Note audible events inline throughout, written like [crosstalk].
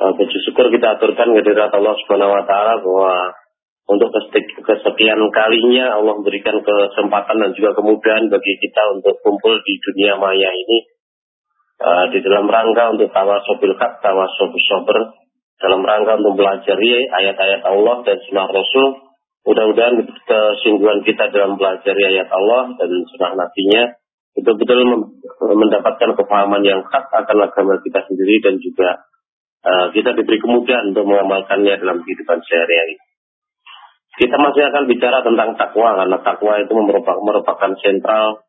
uh, puji syukur kita aturkan kehadirat Allah Subhanahu wa taala bahwa untuk kesekian kalinya Allah memberikan kesempatan dan juga kemudahan bagi kita untuk kumpul di dunia maya ini uh, di dalam rangka untuk tawasobil hak, tawasobil sober, dalam rangka untuk belajar ayat-ayat Allah dan sunnah Rasul. Mudah-mudahan kesungguhan kita dalam belajar ayat Allah dan sunnah nabinya betul-betul mendapatkan kepahaman yang khas akan agama kita sendiri dan juga uh, kita diberi kemudahan untuk mengamalkannya dalam kehidupan sehari-hari. Kita masih akan bicara tentang takwa karena takwa itu merupakan, merupakan sentral,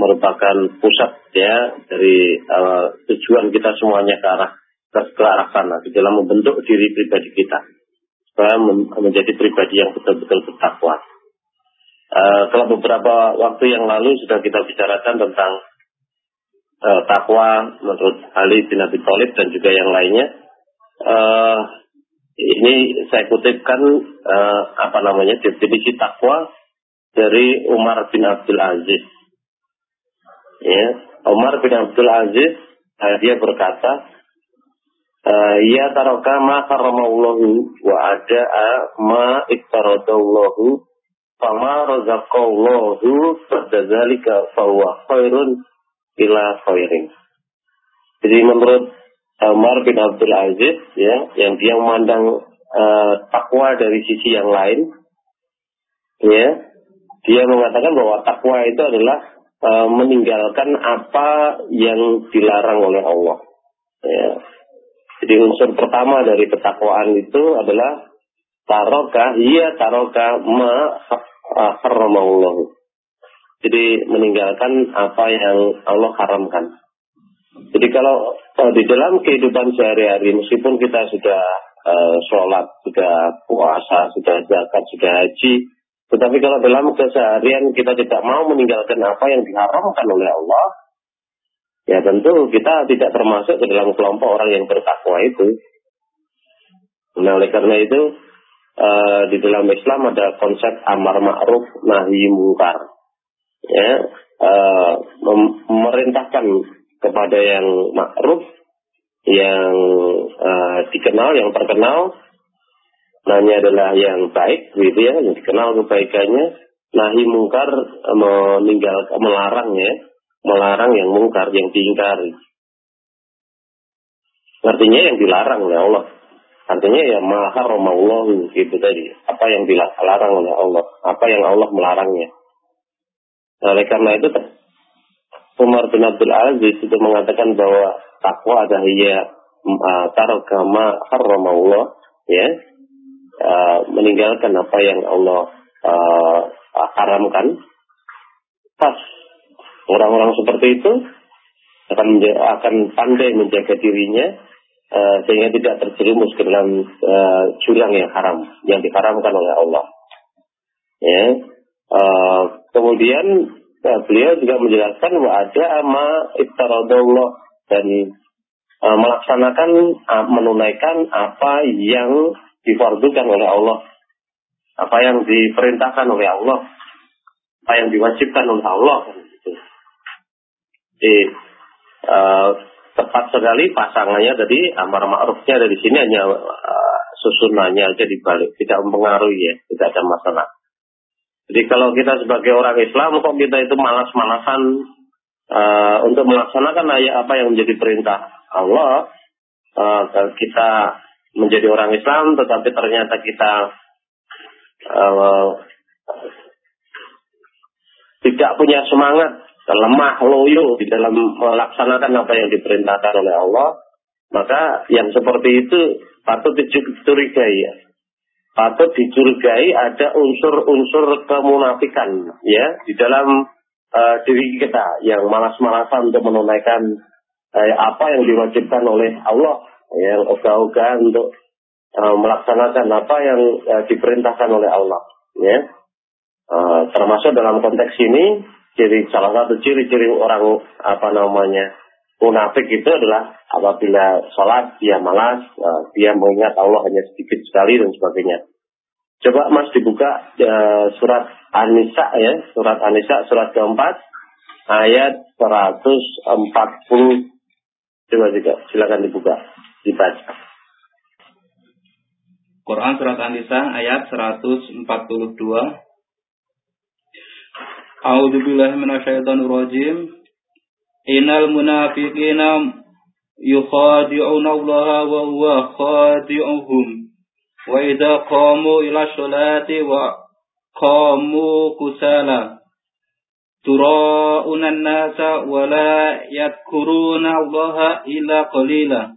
merupakan pusat ya dari uh, tujuan kita semuanya ke arah ke, ke arah sana di dalam membentuk diri pribadi kita supaya menjadi pribadi yang betul-betul bertakwa. Uh, kalau beberapa waktu yang lalu sudah kita bicarakan tentang uh, takwa menurut Ali bin Abi Thalib dan juga yang lainnya. Uh, ini saya kutipkan uh, apa namanya definisi takwa dari Umar bin Abdul Aziz. Ya, Umar bin Abdul Aziz uh, dia berkata, ya taroka ma karamallahu wa ada ma iktaradallahu fama razaqallahu fadzalika fahuwa khairun ila khairin. Jadi menurut Umar bin Abdul Aziz ya yang dia memandang uh, takwa dari sisi yang lain ya. Dia mengatakan bahwa takwa itu adalah uh, meninggalkan apa yang dilarang oleh Allah ya. Jadi unsur pertama dari ketakwaan itu adalah taroka iya taroka ma haramallahu jadi meninggalkan apa yang Allah haramkan jadi kalau uh, di dalam kehidupan sehari-hari, meskipun kita sudah uh, sholat, sudah puasa, sudah zakat, sudah haji, tetapi kalau dalam keseharian kita tidak mau meninggalkan apa yang diharamkan oleh Allah, ya tentu kita tidak termasuk ke dalam kelompok orang yang bertakwa itu. Nah oleh karena itu uh, di dalam Islam ada konsep amar ma'ruf nahi mungkar. Ya, uh, memerintahkan kepada yang ma'ruf, yang uh, dikenal, yang terkenal, nanya adalah yang baik, gitu ya, yang dikenal kebaikannya, nahi mungkar meninggal, melarang ya, melarang yang mungkar, yang diingkari. Artinya yang dilarang oleh Allah. Artinya ya Allah gitu tadi. Apa yang dilarang oleh Allah. Apa yang Allah melarangnya. Nah, oleh karena itu Umar bin Abdul Aziz itu mengatakan bahwa takwa adalah ya uh, tarokama Allah ya meninggalkan apa yang Allah uh, haramkan. Pas orang-orang seperti itu akan akan pandai menjaga dirinya sehingga tidak terjerumus ke dalam uh, jurang yang haram yang diharamkan oleh Allah. Ya kemudian Nah, beliau juga menjelaskan bahwa ada ama iftaradullah dan uh, melaksanakan uh, menunaikan apa yang difardukan oleh Allah, apa yang diperintahkan oleh Allah, apa yang diwajibkan oleh Allah. Gitu. Jadi uh, tepat sekali pasangannya tadi amar ma'rufnya dari sini hanya uh, susunannya aja dibalik, tidak mempengaruhi ya, tidak ada masalah. Jadi kalau kita sebagai orang Islam kok kita itu malas-malasan uh, untuk melaksanakan ayat apa yang menjadi perintah Allah, uh, kita menjadi orang Islam tetapi ternyata kita uh, tidak punya semangat, lemah, loyo di dalam melaksanakan apa yang diperintahkan oleh Allah, maka yang seperti itu patut dicurigai ya patut dicurigai ada unsur-unsur kemunafikan ya di dalam uh, diri kita yang malas-malasan untuk menunaikan uh, apa yang diwajibkan oleh Allah yang ogah-ogah untuk uh, melaksanakan apa yang uh, diperintahkan oleh Allah ya. Uh, termasuk dalam konteks ini ciri salah satu ciri-ciri orang apa namanya munafik itu adalah apabila sholat dia malas, uh, dia mengingat Allah hanya sedikit sekali dan sebagainya. Coba Mas dibuka uh, surat An-Nisa ya, surat An-Nisa surat keempat ayat 140. Coba juga silakan dibuka, dibaca. Quran surat An-Nisa ayat 142. A'udzu billahi minasyaitonir rajim. Innal munafiqina yukhadi'una Allah wa huwa khadi'uhum. Wa idza qamu ila sholati wa qamu kusala. Tura'una an-nasa wa la yadhkuruna Allah illa qalila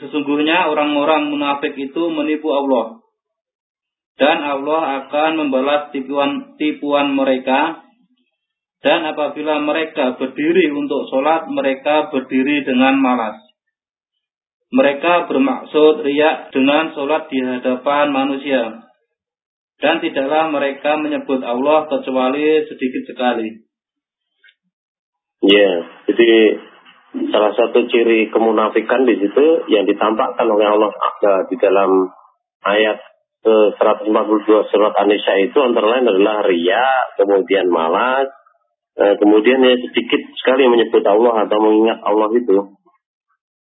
sesungguhnya orang-orang munafik itu menipu Allah. Dan Allah akan membalas tipuan, tipuan mereka. Dan apabila mereka berdiri untuk sholat, mereka berdiri dengan malas. Mereka bermaksud riak dengan sholat di hadapan manusia. Dan tidaklah mereka menyebut Allah kecuali sedikit sekali. Ya, jadi salah satu ciri kemunafikan di situ yang ditampakkan oleh Allah di dalam ayat ke 142 surat An-Nisa itu antara lain adalah ria, kemudian malas, eh, kemudian ya sedikit sekali menyebut Allah atau mengingat Allah itu.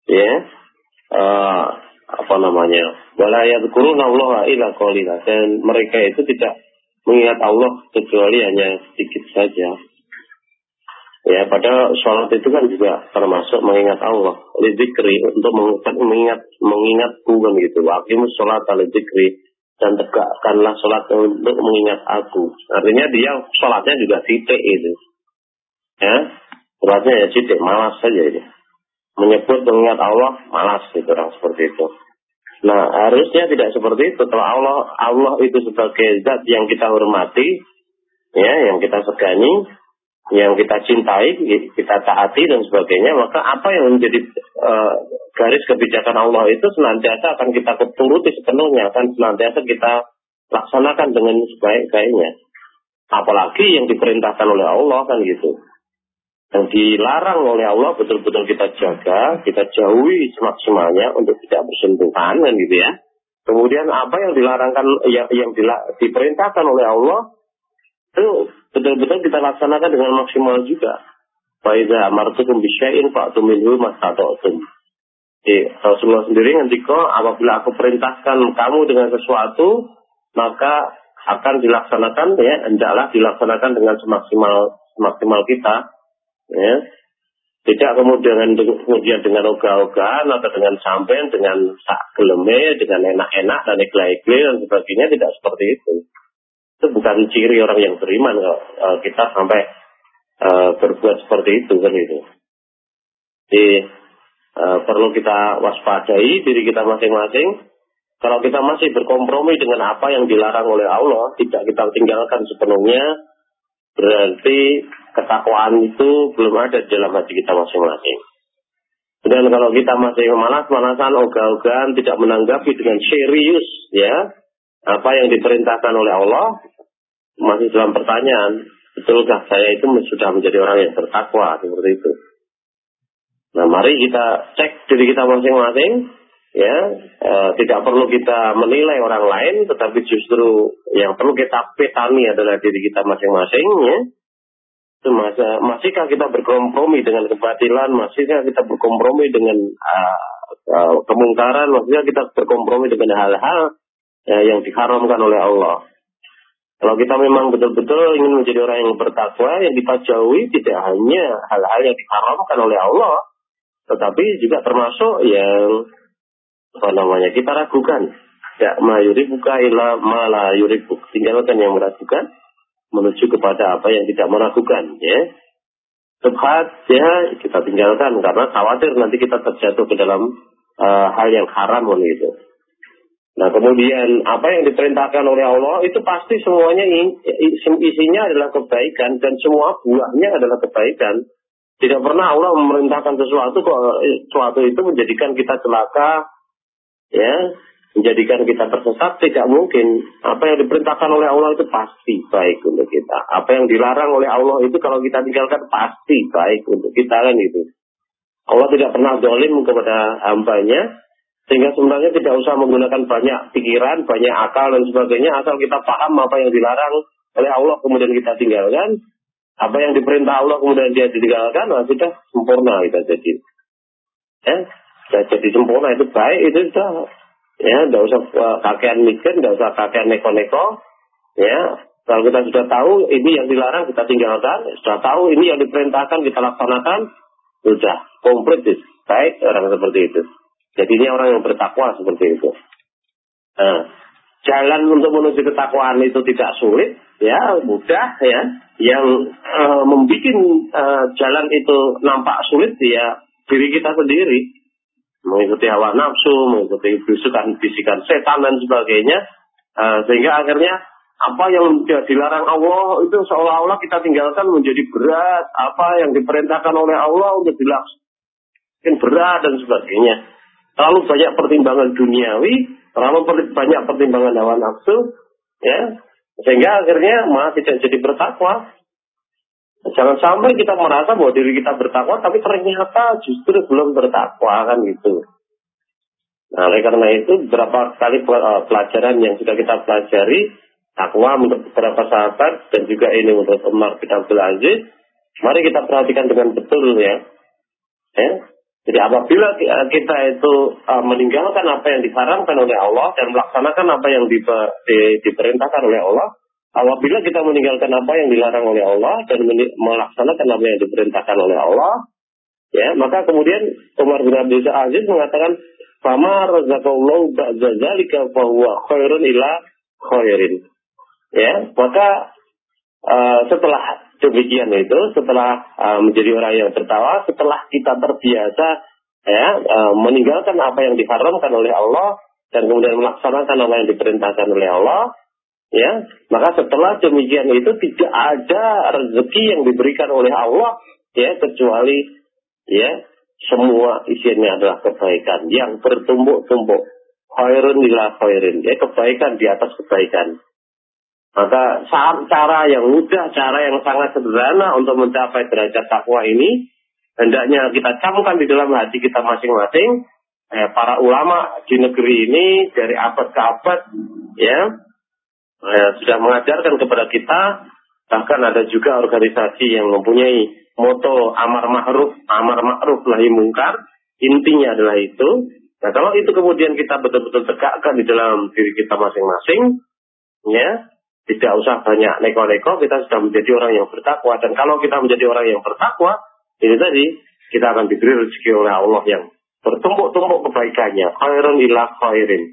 Ya. Uh, apa namanya? Wala yadhkuruna Allah qalila dan mereka itu tidak mengingat Allah kecuali hanya sedikit saja. Ya, pada sholat itu kan juga termasuk mengingat Allah. Lidzikri untuk mengingat mengingat Tuhan gitu. Wakimus sholat lidzikri dan tegakkanlah sholat untuk mengingat aku. Artinya dia sholatnya juga titik itu. Ya, sholatnya ya titik, malas saja ini. Menyebut mengingat Allah, malas itu orang seperti itu. Nah, harusnya tidak seperti itu. Kalau Allah Allah itu sebagai zat yang kita hormati, ya, yang kita segani, yang kita cintai, kita taati dan sebagainya, maka apa yang menjadi uh, garis kebijakan Allah itu senantiasa akan kita turuti sepenuhnya, akan senantiasa kita laksanakan dengan sebaik-baiknya. Apalagi yang diperintahkan oleh Allah kan gitu. Yang dilarang oleh Allah betul-betul kita jaga, kita jauhi semaksimalnya untuk tidak bersentuhan kan gitu ya. Kemudian apa yang dilarangkan yang, yang diperintahkan oleh Allah itu betul-betul kita laksanakan dengan maksimal juga. Faiza amartukum bisya'in fa'tu minhu mastata'tum. Jadi Rasulullah sendiri ngendiko apabila aku perintahkan kamu dengan sesuatu maka akan dilaksanakan ya hendaklah dilaksanakan dengan semaksimal semaksimal kita ya tidak kemudian kemudian dengan ogah-ogahan atau dengan sampean dengan sak geleme dengan enak-enak dan ikhlas dan sebagainya tidak seperti itu itu bukan ciri orang yang beriman kalau uh, kita sampai uh, berbuat seperti itu kan itu. Jadi uh, perlu kita waspadai diri kita masing-masing. Kalau kita masih berkompromi dengan apa yang dilarang oleh Allah, tidak kita tinggalkan sepenuhnya, berarti ketakwaan itu belum ada dalam hati kita masing-masing. Dan kalau kita masih malas-malasan, ogah-ogahan, tidak menanggapi dengan serius, ya, apa yang diperintahkan oleh Allah, masih dalam pertanyaan, betulkah saya itu sudah menjadi orang yang bertakwa seperti itu? Nah, mari kita cek diri kita masing-masing, ya, e, tidak perlu kita menilai orang lain, tetapi justru yang perlu kita petani adalah diri kita masing-masing, ya. Masa, masihkah kita berkompromi dengan kebatilan? Masihkah kita berkompromi dengan uh, uh, kemungkaran? Masihkah kita berkompromi dengan hal-hal uh, yang diharamkan oleh Allah? Kalau kita memang betul-betul ingin menjadi orang yang bertakwa, yang kita tidak hanya hal-hal yang diharamkan oleh Allah, tetapi juga termasuk yang apa namanya kita ragukan. Ya, mayuri buka ila mala yuribuk. Tinggalkan yang meragukan menuju kepada apa yang tidak meragukan. Ya, Subhat ya kita tinggalkan karena khawatir nanti kita terjatuh ke dalam uh, hal yang haram itu. Nah kemudian apa yang diperintahkan oleh Allah itu pasti semuanya isinya adalah kebaikan dan semua buahnya adalah kebaikan. Tidak pernah Allah memerintahkan sesuatu kok sesuatu itu menjadikan kita celaka, ya, menjadikan kita tersesat tidak mungkin. Apa yang diperintahkan oleh Allah itu pasti baik untuk kita. Apa yang dilarang oleh Allah itu kalau kita tinggalkan pasti baik untuk kita kan itu. Allah tidak pernah dolim kepada hambanya, sehingga sebenarnya tidak usah menggunakan banyak pikiran, banyak akal dan sebagainya, asal kita paham apa yang dilarang oleh Allah kemudian kita tinggalkan, apa yang diperintah Allah kemudian dia ditinggalkan, nah sudah sempurna kita jadi. Ya, jadi sempurna itu baik itu sudah Ya, tidak usah uh, kakean mikir, tidak usah kakean neko-neko. Ya, kalau kita sudah tahu ini yang dilarang kita tinggalkan, sudah tahu ini yang diperintahkan kita laksanakan, sudah komplit baik orang seperti itu. Jadi ini orang yang bertakwa seperti itu. Nah, jalan untuk menuju ketakwaan itu tidak sulit, ya mudah ya. Yang uh, membuat uh, jalan itu nampak sulit ya diri kita sendiri, mengikuti hawa nafsu, mengikuti bisikan-bisikan setan dan sebagainya, uh, sehingga akhirnya apa yang dilarang Allah itu seolah-olah kita tinggalkan menjadi berat, apa yang diperintahkan oleh Allah untuk dilaksanakan berat dan sebagainya. Terlalu banyak pertimbangan duniawi, terlalu banyak pertimbangan hawa nafsu, ya, sehingga akhirnya malah tidak jadi bertakwa. Jangan sampai kita merasa bahwa diri kita bertakwa, tapi ternyata justru belum bertakwa kan gitu. Nah, oleh karena itu beberapa kali eh, pelajaran yang sudah kita pelajari, takwa untuk beberapa sahabat dan juga ini untuk Umar bin Abdul Aziz, mari kita perhatikan dengan betul ya. ya. Jadi apabila kita itu uh, meninggalkan apa yang diharamkan oleh Allah dan melaksanakan apa yang di, di, diperintahkan oleh Allah, apabila kita meninggalkan apa yang dilarang oleh Allah dan melaksanakan apa yang diperintahkan oleh Allah, ya maka kemudian Umar bin Abdul Aziz mengatakan, "Fama razaqallahu ba'da dzalika fa huwa khairun ila khairin." Ya, maka uh, setelah demikian itu setelah uh, menjadi orang yang tertawa, setelah kita terbiasa ya uh, meninggalkan apa yang diharamkan oleh Allah dan kemudian melaksanakan apa yang diperintahkan oleh Allah, ya maka setelah demikian itu tidak ada rezeki yang diberikan oleh Allah ya kecuali ya semua isinya adalah kebaikan yang bertumbuk-tumbuk khairun ila khairin ya kebaikan di atas kebaikan maka cara yang mudah, cara yang sangat sederhana untuk mencapai derajat takwa ini, hendaknya kita camkan di dalam hati kita masing-masing. Eh, para ulama di negeri ini dari abad ke abad, ya, eh, sudah mengajarkan kepada kita. Bahkan ada juga organisasi yang mempunyai moto amar ma'ruf, amar ma'ruf nahi mungkar. Intinya adalah itu. Nah, kalau itu kemudian kita betul-betul tegakkan di dalam diri kita masing-masing, ya, tidak usah banyak neko-neko, kita sudah menjadi orang yang bertakwa. Dan kalau kita menjadi orang yang bertakwa, ini tadi, kita akan diberi rezeki oleh Allah yang bertumpuk-tumpuk kebaikannya. Khairun ilah khairin.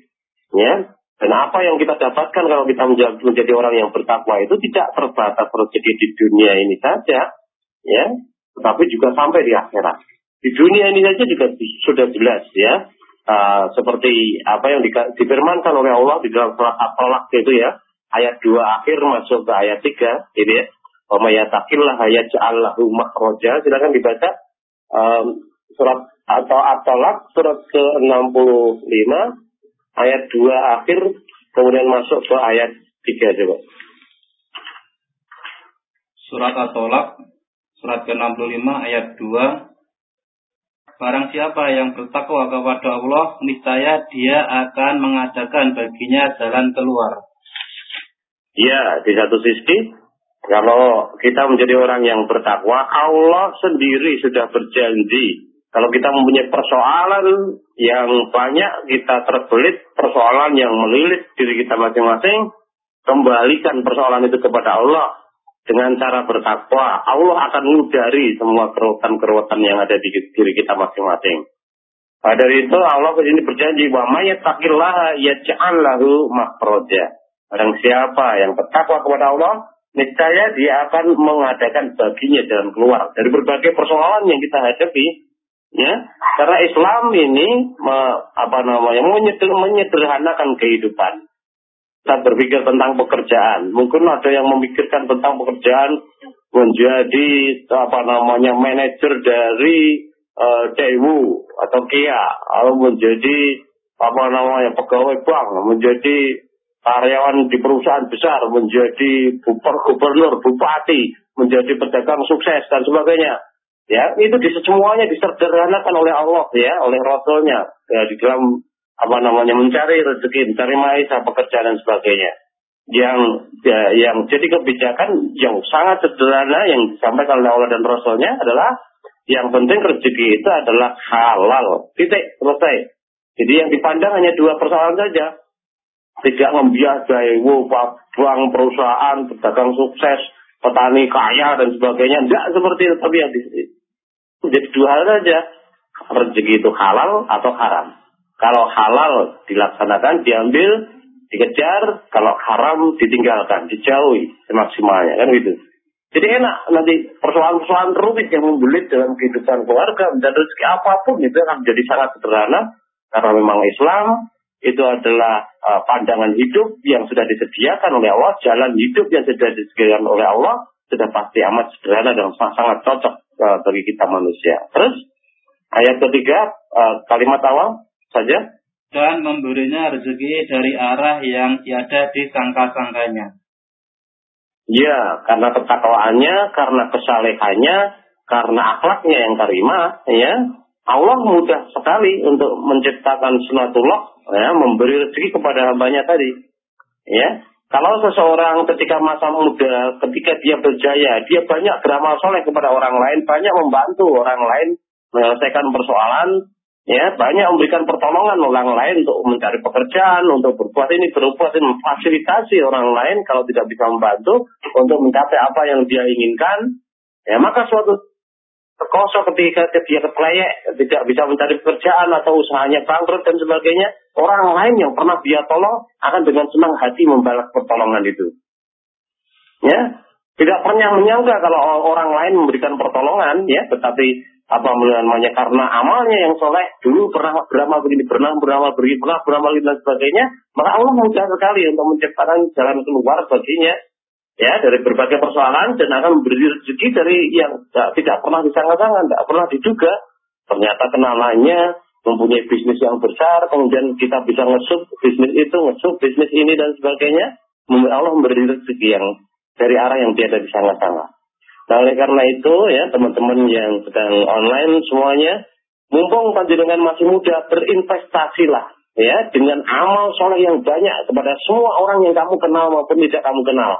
Ya. Dan apa yang kita dapatkan kalau kita menjadi orang yang bertakwa itu tidak terbatas rezeki di dunia ini saja. Ya. Tetapi juga sampai di akhirat. Di dunia ini saja juga sudah jelas ya. Uh, seperti apa yang di, oleh Allah di dalam surat At-Talaq itu ya ayat 2 akhir masuk ke ayat 3 ini ya. Wa ayat ja'allahu makhraja. Silakan dibaca um, surat atau at-talaq surat ke-65 ayat 2 akhir kemudian masuk ke ayat 3 coba. Surat at-talaq surat ke-65 ayat 2 Barang siapa yang bertakwa kepada Allah, niscaya dia akan mengadakan baginya jalan keluar Ya, di satu sisi, kalau kita menjadi orang yang bertakwa, Allah sendiri sudah berjanji. Kalau kita mempunyai persoalan yang banyak, kita terbelit persoalan yang melilit diri kita masing-masing, kembalikan persoalan itu kepada Allah dengan cara bertakwa. Allah akan mengudari semua kerutan-kerutan yang ada di diri kita masing-masing. Pada dari itu Allah ini berjanji bahwa mayat takillah yaj'al lahu makhraja. Barang siapa yang bertakwa kepada Allah, niscaya dia akan mengadakan baginya jalan keluar dari berbagai persoalan yang kita hadapi. Ya, karena Islam ini me, apa namanya menyeder, menyederhanakan kehidupan. Kita berpikir tentang pekerjaan. Mungkin ada yang memikirkan tentang pekerjaan menjadi apa namanya manajer dari uh, Dewu atau Kia, atau menjadi apa namanya pegawai bank, menjadi karyawan di perusahaan besar menjadi gubernur, bupati, menjadi pedagang sukses dan sebagainya. Ya, itu di semuanya disederhanakan oleh Allah ya, oleh Rasulnya ya, di dalam apa namanya mencari rezeki, mencari maisha, pekerjaan dan sebagainya. Yang ya, yang jadi kebijakan yang sangat sederhana yang disampaikan oleh Allah dan Rasulnya adalah yang penting rezeki itu adalah halal. Titik selesai. Jadi yang dipandang hanya dua persoalan saja. Tidak membiayai, wow, perusahaan, pedagang sukses, petani kaya dan sebagainya. Tidak seperti itu, tapi yang jadi dua hal saja. Rezeki itu halal atau haram. Kalau halal dilaksanakan, diambil, dikejar. Kalau haram ditinggalkan, dijauhi semaksimalnya. Kan gitu. Jadi enak nanti persoalan-persoalan rumit yang membelit dalam kehidupan keluarga dan rezeki apa pun itu akan menjadi sangat sederhana karena memang Islam itu adalah uh, pandangan hidup yang sudah disediakan oleh Allah, jalan hidup yang sudah disediakan oleh Allah sudah pasti amat sederhana dan sangat cocok uh, bagi kita manusia. Terus ayat ketiga uh, kalimat awal saja dan memberinya rezeki dari arah yang tiada disangka-sangkanya. Ya, karena ketakwaannya, karena kesalehannya, karena akhlaknya yang karimah, ya, Allah mudah sekali untuk menciptakan sunatullah, ya, memberi rezeki kepada hambanya tadi. Ya, kalau seseorang ketika masa muda, ketika dia berjaya, dia banyak beramal soleh kepada orang lain, banyak membantu orang lain menyelesaikan persoalan, ya banyak memberikan pertolongan orang lain untuk mencari pekerjaan, untuk berbuat ini, berbuat ini, memfasilitasi orang lain kalau tidak bisa membantu untuk mencapai apa yang dia inginkan, ya maka suatu terkosong ketika dia keteleyek, tidak bisa mencari pekerjaan atau usahanya bangkrut dan sebagainya, orang lain yang pernah dia tolong akan dengan senang hati membalas pertolongan itu. Ya, tidak pernah menyangka kalau orang lain memberikan pertolongan, ya, tetapi apa namanya karena amalnya yang soleh dulu pernah beramal begini pernah beramal begini pernah beramal begini dan sebagainya maka Allah mudah sekali untuk menciptakan jalan keluar baginya ya dari berbagai persoalan dan akan memberi rezeki dari yang tidak pernah disangka-sangka tidak pernah diduga ternyata kenalannya mempunyai bisnis yang besar kemudian kita bisa ngesup bisnis itu ngesup bisnis ini dan sebagainya Allah memberi rezeki yang dari arah yang tiada disangka-sangka Nah oleh karena itu ya teman-teman yang sedang online semuanya, mumpung panjenengan masih muda, berinvestasilah ya dengan amal soleh yang banyak kepada semua orang yang kamu kenal maupun tidak kamu kenal.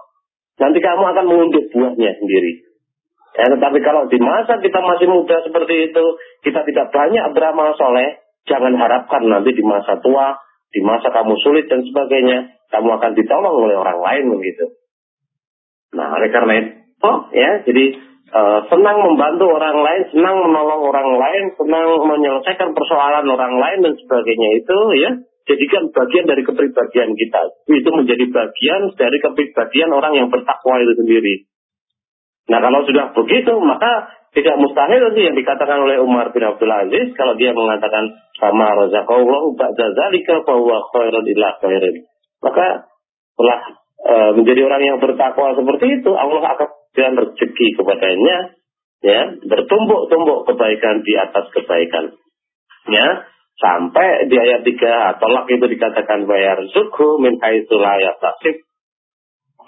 Nanti kamu akan mengunduh buahnya sendiri. Ya, tetapi kalau di masa kita masih muda seperti itu, kita tidak banyak beramal soleh, jangan harapkan nanti di masa tua, di masa kamu sulit dan sebagainya, kamu akan ditolong oleh orang lain begitu. Nah, oleh karena itu, Oh ya, jadi uh, senang membantu orang lain, senang menolong orang lain, senang menyelesaikan persoalan orang lain dan sebagainya itu ya jadikan bagian dari kepribadian kita. Itu menjadi bagian dari kepribadian orang yang bertakwa itu sendiri. Nah kalau sudah begitu maka tidak mustahil sih yang dikatakan oleh Umar bin Abdul Aziz kalau dia mengatakan sama razaqallahu ba'da zalika fa huwa khairun ila khairin. Maka setelah e, menjadi orang yang bertakwa seperti itu Allah akan dan rezeki kepadanya ya bertumbuk-tumbuk kebaikan di atas kebaikan ya sampai di ayat 3 tolak itu dikatakan bayar suku min haitsulah tasib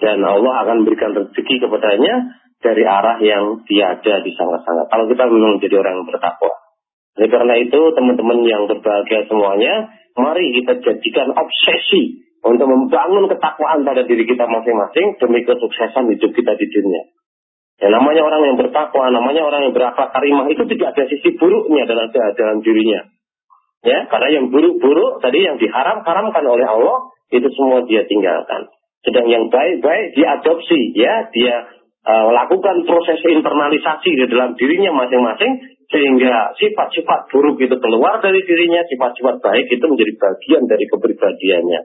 dan Allah akan memberikan rezeki kepadanya dari arah yang tiada disangka-sangka. Kalau kita memang jadi orang yang bertakwa. Oleh karena itu, teman-teman yang berbahagia semuanya, mari kita jadikan obsesi untuk membangun ketakwaan pada diri kita masing-masing demi kesuksesan hidup kita di dunia. Ya, namanya orang yang bertakwa, namanya orang yang berakhlak karimah itu tidak ada sisi buruknya dalam dalam dirinya. Ya, karena yang buruk-buruk tadi yang diharam-haramkan oleh Allah itu semua dia tinggalkan. Sedang yang baik-baik diadopsi, ya, dia uh, lakukan proses internalisasi di dalam dirinya masing-masing sehingga sifat-sifat buruk itu keluar dari dirinya, sifat-sifat baik itu menjadi bagian dari kepribadiannya.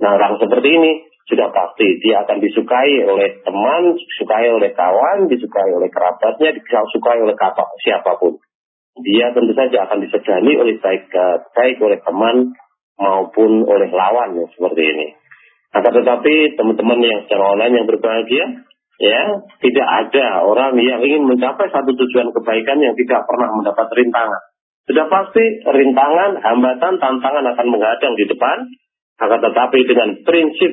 Nah, orang seperti ini sudah pasti dia akan disukai oleh teman, disukai oleh kawan, disukai oleh kerabatnya, disukai oleh siapa pun. Dia tentu saja akan disegani oleh baik baik oleh teman maupun oleh lawan yang seperti ini. Akan tetapi teman-teman yang secara online yang berbahagia, ya tidak ada orang yang ingin mencapai satu tujuan kebaikan yang tidak pernah mendapat rintangan. Sudah pasti rintangan, hambatan, tantangan akan menghadang di depan, akan tetapi dengan prinsip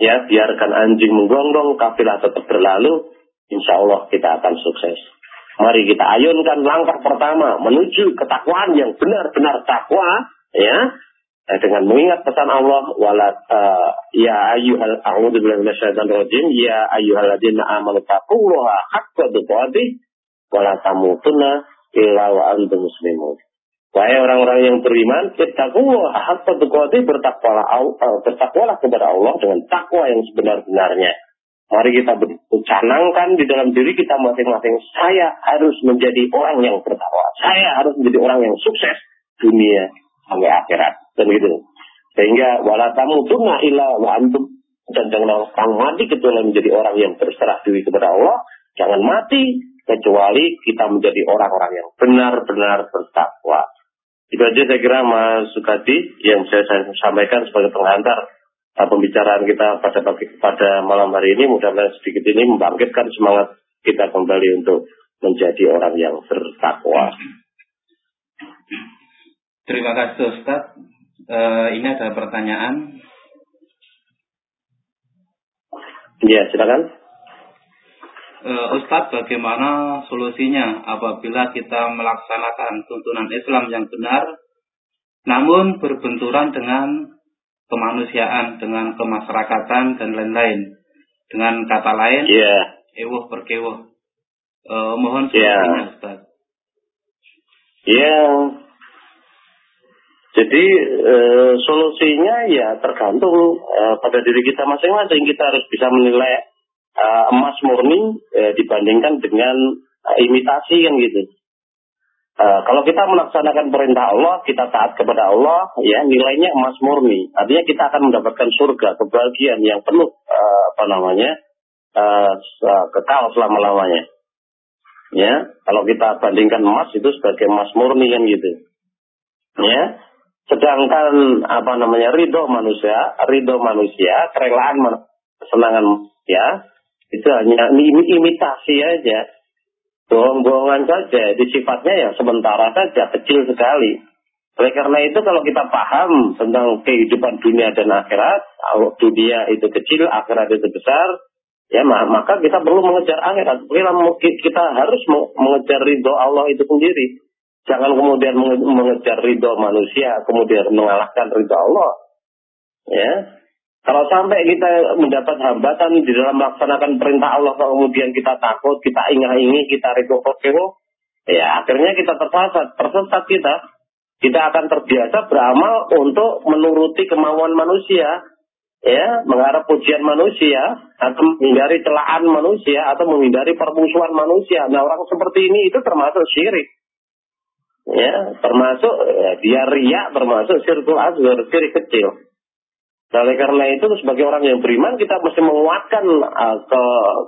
ya biarkan anjing menggonggong, kafilah tetap berlalu, insya Allah kita akan sukses. Mari kita ayunkan langkah pertama menuju ketakwaan yang benar-benar takwa, ya dengan mengingat pesan Allah wala uh, ya ayyuhal a'udzubillahi minasyaitonir rajim ya ayyuhalladzina amanu taqullaha haqqa tuqatih wala tamutunna illa wa antum muslimun. Wahai orang-orang yang beriman, bertakwa, hak tuqati bertakwalah, uh, bertakwalah kepada Allah dengan takwa yang sebenar-benarnya. Mari kita canangkan di dalam diri kita masing-masing. Saya harus menjadi orang yang bertakwa. Saya harus menjadi orang yang sukses dunia sampai akhirat. Dan gitu. Sehingga wala tamutuna illa wa antum dan jangan orang mati kecuali menjadi orang yang berserah diri kepada Allah. Jangan mati kecuali kita menjadi orang-orang yang benar-benar bertakwa. Itu aja saya kira Mas Sukadi yang saya, saya sampaikan sebagai pengantar uh, pembicaraan kita pada pagi, pada malam hari ini mudah-mudahan sedikit ini membangkitkan semangat kita kembali untuk menjadi orang yang bertakwa. Terima kasih Ustaz. Uh, ini ada pertanyaan. Ya, silakan. Uh, Ustadz, bagaimana solusinya apabila kita melaksanakan tuntunan Islam yang benar, namun berbenturan dengan kemanusiaan, dengan kemasyarakatan dan lain-lain. Dengan kata lain, yeah. ewuh perkewuh. Uh, mohon iya. solusinya, yeah. Ustaz. Ya, yeah. Jadi e, solusinya ya tergantung e, pada diri kita masing-masing. Kita harus bisa menilai e, emas murni e, dibandingkan dengan e, imitasi kan gitu. Uh, kalau kita melaksanakan perintah Allah, kita taat kepada Allah, ya nilainya emas murni. Artinya kita akan mendapatkan surga, kebahagiaan yang penuh uh, apa namanya uh, kekal selama lamanya. Ya, kalau kita bandingkan emas itu sebagai emas murni kan gitu. Ya, sedangkan apa namanya ridho manusia, ridho manusia, kerelaan kesenangan ya itu hanya imitasi aja bohong-bohongan saja, di sifatnya ya sementara saja, kecil sekali. Oleh karena itu kalau kita paham tentang kehidupan dunia dan akhirat, dunia itu kecil, akhirat itu besar, ya maka kita perlu mengejar akhirat. Kita harus mengejar ridho Allah itu sendiri. Jangan kemudian mengejar ridho manusia, kemudian mengalahkan ridho Allah. Ya, kalau sampai kita mendapat hambatan di dalam melaksanakan perintah Allah, kemudian kita takut, kita ingah-ingih, kita rego-rego, ya akhirnya kita tersesat, tersesat kita. Kita akan terbiasa beramal untuk menuruti kemauan manusia, ya, mengharap pujian manusia, atau menghindari celaan manusia, atau menghindari permusuhan manusia. Nah orang seperti ini itu termasuk syirik. Ya, termasuk ya, dia riak, termasuk sirkul asgar, syirik kecil. Nah, oleh karena itu sebagai orang yang beriman kita mesti menguatkan uh, ke,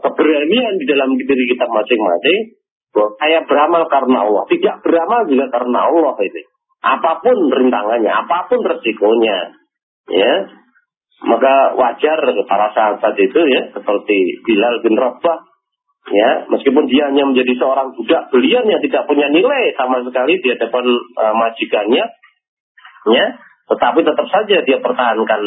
keberanian di dalam diri kita masing-masing bahwa saya beramal karena Allah, tidak beramal juga karena Allah ini. Apa pun rintangannya, apa pun resikonya, ya. Maka wajar para sahabat itu ya seperti Bilal bin Rabah ya meskipun dia hanya menjadi seorang budak belian yang tidak punya nilai sama sekali di hadapan uh, majikannya ya tetapi tetap saja dia pertahankan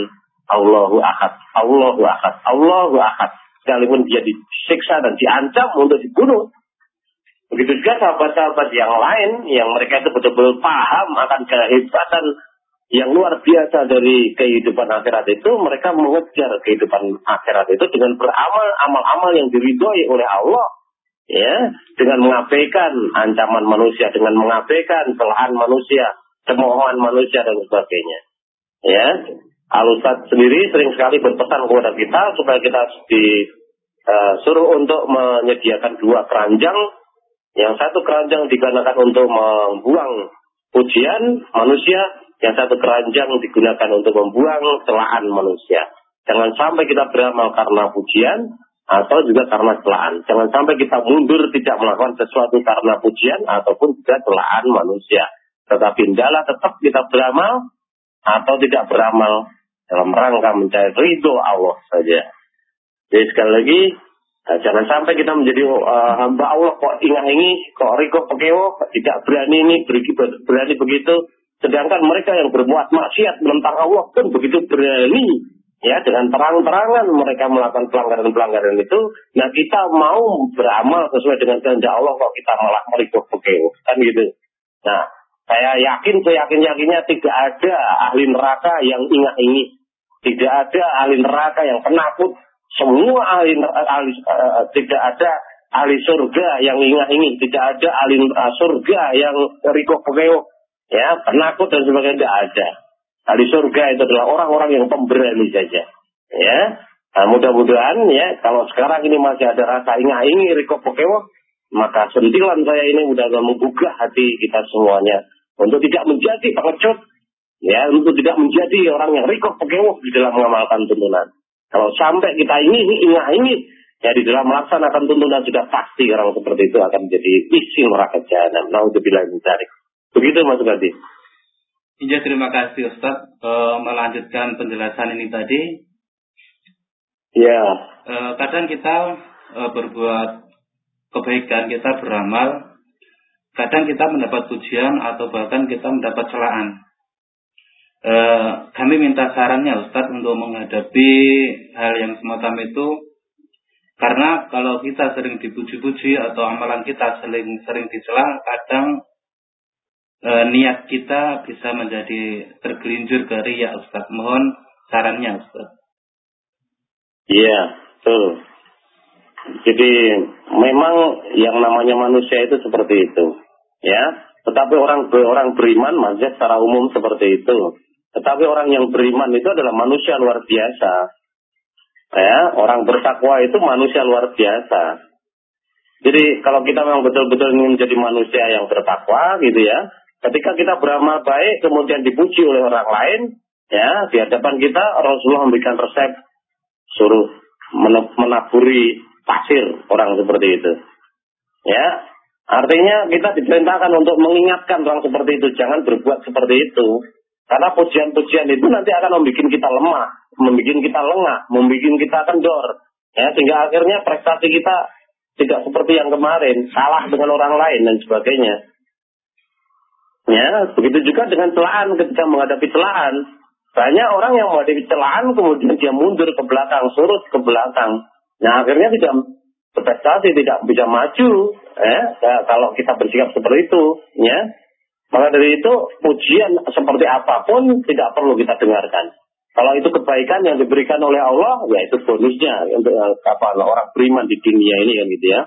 Allahu ahad, Allahu ahad, Allahu ahad. Sekalipun dia disiksa dan diancam untuk dibunuh. Begitu juga sahabat-sahabat yang lain yang mereka itu betul-betul paham akan kehebatan yang luar biasa dari kehidupan akhirat itu, mereka mengejar kehidupan akhirat itu dengan beramal amal-amal yang diridhoi oleh Allah. Ya, dengan mengabaikan ancaman manusia, dengan mengabaikan celahan manusia, cemoohan manusia dan sebagainya. Ya, Alusat sendiri sering sekali berpesan kepada kita supaya kita disuruh uh, untuk menyediakan dua keranjang. Yang satu keranjang digunakan untuk membuang pujian manusia, yang satu keranjang digunakan untuk membuang celaan manusia. Jangan sampai kita beramal karena pujian atau juga karena celaan. Jangan sampai kita mundur tidak melakukan sesuatu karena pujian ataupun juga celaan manusia. Tetapi hendaklah tetap kita beramal atau tidak beramal dalam rangka mencari ridho Allah saja. Jadi sekali lagi, nah, jangan sampai kita menjadi uh, hamba Allah kok ingat ini, kok riko pekewo, tidak berani ini, berani begitu. Sedangkan mereka yang berbuat maksiat menentang Allah pun begitu berani ya dengan terang-terangan mereka melakukan pelanggaran-pelanggaran itu. Nah kita mau beramal sesuai dengan kehendak Allah kok kita malah pekewo kan gitu. Nah saya yakin, saya yakin-yakinnya tidak ada ahli neraka yang ingat ini. Tidak ada ahli neraka yang penakut. Semua ahli, ahli uh, tidak ada ahli surga yang ingat ini. Tidak ada ahli uh, surga yang riko pekeo. Ya penakut dan sebagainya tidak ada. Di surga itu adalah orang-orang yang pemberani saja. Ya, nah, mudah-mudahan ya kalau sekarang ini masih ada rasa ingat-ingi riko pokewo, maka sentilan saya ini mudah menggugah hati kita semuanya untuk tidak menjadi pengecut, ya, untuk tidak menjadi orang yang riko pokewo di dalam mengamalkan tuntunan. Kalau sampai kita ini ingat-ingi ya di dalam melaksanakan tuntunan sudah pasti orang seperti itu akan menjadi isi neraka jahanam. Nah, untuk bilang mencari. Begitu Mas Gadi. Iya terima kasih Ustaz e, melanjutkan penjelasan ini tadi. Ya. E, kadang kita e, berbuat kebaikan, kita beramal, kadang kita mendapat pujian atau bahkan kita mendapat celaan. E, kami minta sarannya Ustaz untuk menghadapi hal yang semacam itu karena kalau kita sering dipuji-puji atau amalan kita sering sering dicela, kadang e, niat kita bisa menjadi tergelincir ke ya Ustaz. Mohon sarannya Ustaz. Iya, betul. Jadi memang yang namanya manusia itu seperti itu, ya. Tetapi orang orang beriman masih secara umum seperti itu. Tetapi orang yang beriman itu adalah manusia luar biasa. Ya, orang bertakwa itu manusia luar biasa. Jadi kalau kita memang betul-betul ingin menjadi manusia yang bertakwa gitu ya, Ketika kita beramal baik, kemudian dipuji oleh orang lain, ya di hadapan kita Rasulullah memberikan resep suruh menaburi pasir orang seperti itu. Ya, artinya kita diperintahkan untuk mengingatkan orang seperti itu, jangan berbuat seperti itu. Karena pujian-pujian itu nanti akan membuat kita lemah, membuat kita lengah, membuat kita kendor. Ya, sehingga akhirnya prestasi kita tidak seperti yang kemarin, salah dengan orang lain dan sebagainya. Ya, begitu juga dengan celaan ketika menghadapi celaan. Banyak orang yang menghadapi celaan kemudian dia mundur ke belakang, surut ke belakang. Nah, akhirnya tidak berprestasi, tidak bisa maju. Ya, kalau kita bersikap seperti itu, ya. Maka dari itu pujian seperti apa pun tidak perlu kita dengarkan. Kalau itu kebaikan yang diberikan oleh Allah, ya itu bonusnya untuk apa orang beriman di dunia ini kan gitu ya.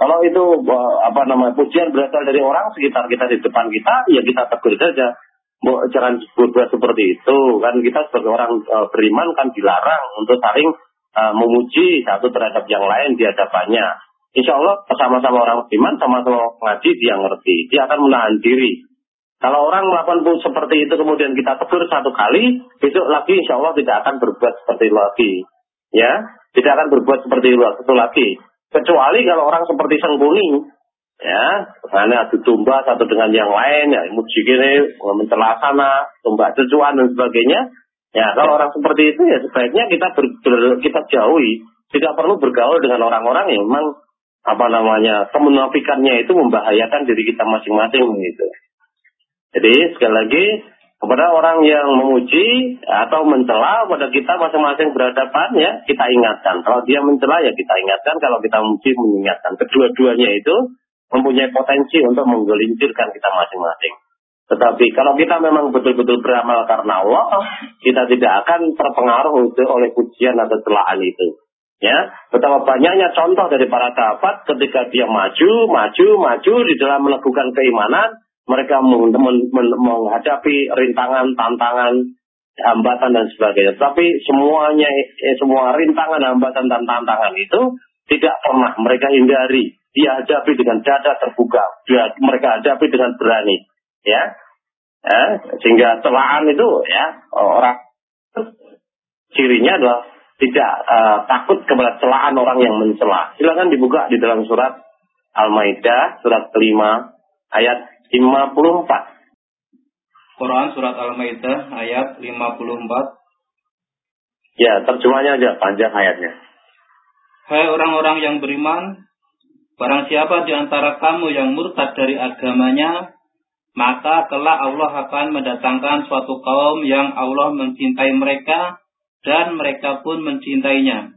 Kalau itu eh, apa namanya pujian berasal dari orang sekitar kita di depan kita, ya kita tegur saja. Jangan berbuat seperti itu kan kita sebagai orang uh, beriman kan dilarang untuk saling uh, memuji satu terhadap yang lain di hadapannya. Insya Allah sama-sama orang beriman, sama-sama ngaji dia ngerti, dia akan menahan diri. Kalau orang melakukan seperti itu kemudian kita tegur satu kali, besok lagi insya Allah tidak akan berbuat seperti itu lagi. Ya, tidak akan berbuat seperti itu lagi. Kecuali kalau orang seperti Sengkuni, ya, misalnya adu domba satu dengan yang lain, ya, muji kiri, mencela sana, domba cucuan dan sebagainya. Ya, kalau orang seperti itu ya sebaiknya kita ber, ber, kita jauhi, tidak perlu bergaul dengan orang-orang yang memang apa namanya kemunafikannya itu membahayakan diri kita masing-masing gitu. Jadi sekali lagi kepada orang yang memuji atau mencela pada kita masing-masing berhadapan ya kita ingatkan. Kalau dia mencela ya kita ingatkan, kalau kita memuji mengingatkan. Kedua-duanya itu mempunyai potensi untuk menggelincirkan kita masing-masing. Tetapi kalau kita memang betul-betul beramal karena Allah, kita tidak akan terpengaruh oleh pujian atau celaan itu. Ya, betapa banyaknya contoh dari para sahabat ketika dia maju, maju, maju di dalam melakukan keimanan, mereka menghadapi rintangan, tantangan, hambatan dan sebagainya. Tapi semuanya, eh, semua rintangan, hambatan dan tantangan itu tidak pernah mereka hindari. Dia hadapi dengan dada terbuka. Dia, mereka hadapi dengan berani. Ya, ya sehingga celaan itu ya orang cirinya adalah tidak uh, takut kepada celaan orang yang mencela. Silakan dibuka di dalam surat Al-Maidah surat kelima ayat 54. Quran surat Al-Maidah ayat 54. Ya, terjemahnya aja panjang ayatnya. Hai orang-orang yang beriman, barang siapa di antara kamu yang murtad dari agamanya, maka telah Allah akan mendatangkan suatu kaum yang Allah mencintai mereka dan mereka pun mencintainya.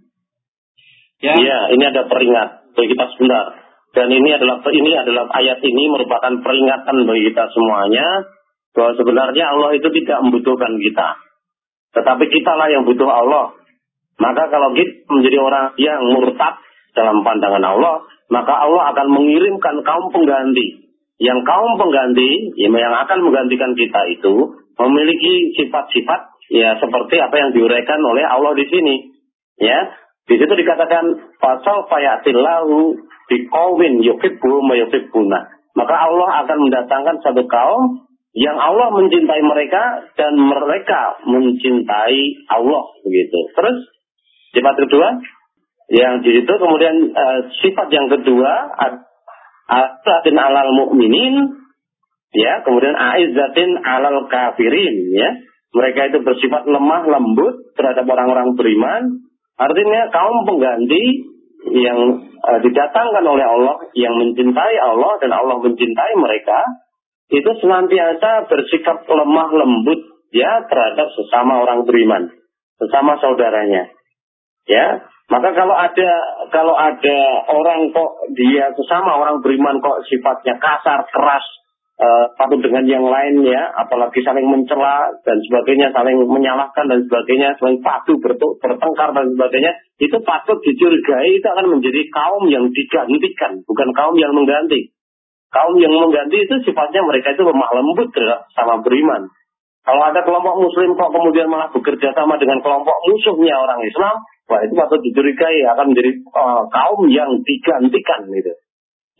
Ya, ya ini ada peringat. Bagi kita sebentar. Dan ini adalah ini adalah ayat ini merupakan peringatan bagi kita semuanya bahwa sebenarnya Allah itu tidak membutuhkan kita. Tetapi kitalah yang butuh Allah. Maka kalau kita menjadi orang yang murtad dalam pandangan Allah, maka Allah akan mengirimkan kaum pengganti yang kaum pengganti yang akan menggantikan kita itu memiliki sifat-sifat ya seperti apa yang diuraikan oleh Allah di sini. Ya, di situ dikatakan pasal fayatillahu biqawmin yuhibbu mayuhibbuna. Maka Allah akan mendatangkan satu kaum yang Allah mencintai mereka dan mereka mencintai Allah begitu. Terus sifat kedua yang di situ kemudian uh, sifat yang kedua asatin alal mukminin ya kemudian aizzatin alal kafirin ya mereka itu bersifat lemah lembut terhadap orang-orang beriman artinya kaum pengganti yang uh, didatangkan oleh Allah yang mencintai Allah dan Allah mencintai mereka itu senantiasa bersikap lemah lembut ya terhadap sesama orang beriman, sesama saudaranya. Ya, maka kalau ada kalau ada orang kok dia sesama orang beriman kok sifatnya kasar, keras, uh, patut dengan yang lainnya, apalagi saling mencela dan sebagainya, saling menyalahkan dan sebagainya, saling padu bertengkar dan sebagainya, itu patut dicurigai itu akan menjadi kaum yang digantikan, bukan kaum yang mengganti. Kaum yang mengganti itu sifatnya mereka itu lemah lembut sama beriman. Kalau ada kelompok muslim kok kemudian malah bekerja sama dengan kelompok musuhnya orang Islam, wah itu patut dicurigai akan menjadi uh, kaum yang digantikan gitu.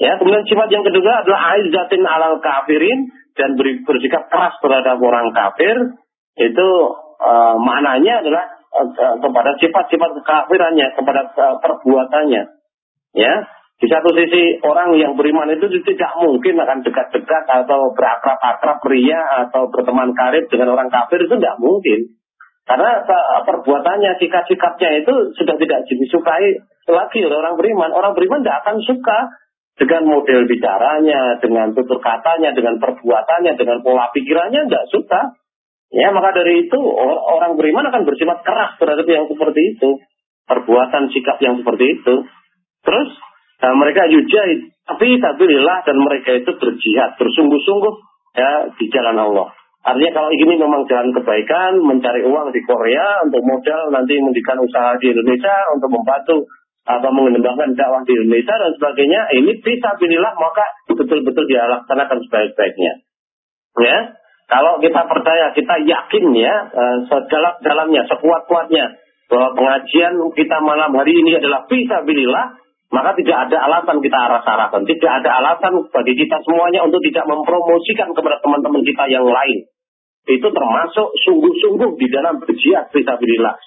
Ya, kemudian sifat yang kedua adalah aizatin alal kafirin dan bersikap keras terhadap orang kafir itu uh, maknanya adalah uh, kepada sifat-sifat kekafirannya, kepada uh, perbuatannya. Ya, di satu sisi orang yang beriman itu tidak mungkin akan dekat-dekat atau berakrab-akrab pria atau berteman karib dengan orang kafir itu tidak mungkin. Karena perbuatannya, sikap-sikapnya itu sudah tidak disukai lagi oleh orang beriman. Orang beriman tidak akan suka dengan model bicaranya, dengan tutur katanya, dengan perbuatannya, dengan pola pikirannya, tidak suka. Ya, maka dari itu orang beriman akan bersifat keras terhadap yang seperti itu. Perbuatan sikap yang seperti itu. Terus Nah, mereka yujahid, tapi sabilillah dan mereka itu berjihad, bersungguh-sungguh ya di jalan Allah. Artinya kalau ini memang jalan kebaikan, mencari uang di Korea untuk modal nanti mendirikan usaha di Indonesia untuk membantu atau mengembangkan dakwah di Indonesia dan sebagainya, ini bisa pilihlah maka betul-betul dilaksanakan sebaik-baiknya. Ya, kalau kita percaya, kita yakin ya, eh, sedalam-dalamnya, sekuat-kuatnya bahwa pengajian kita malam hari ini adalah bisa pilihlah, maka tidak ada alasan kita arah-arahkan. Tidak ada alasan bagi kita semuanya untuk tidak mempromosikan kepada teman-teman kita yang lain. Itu termasuk sungguh-sungguh di dalam berjihad fisabilillah.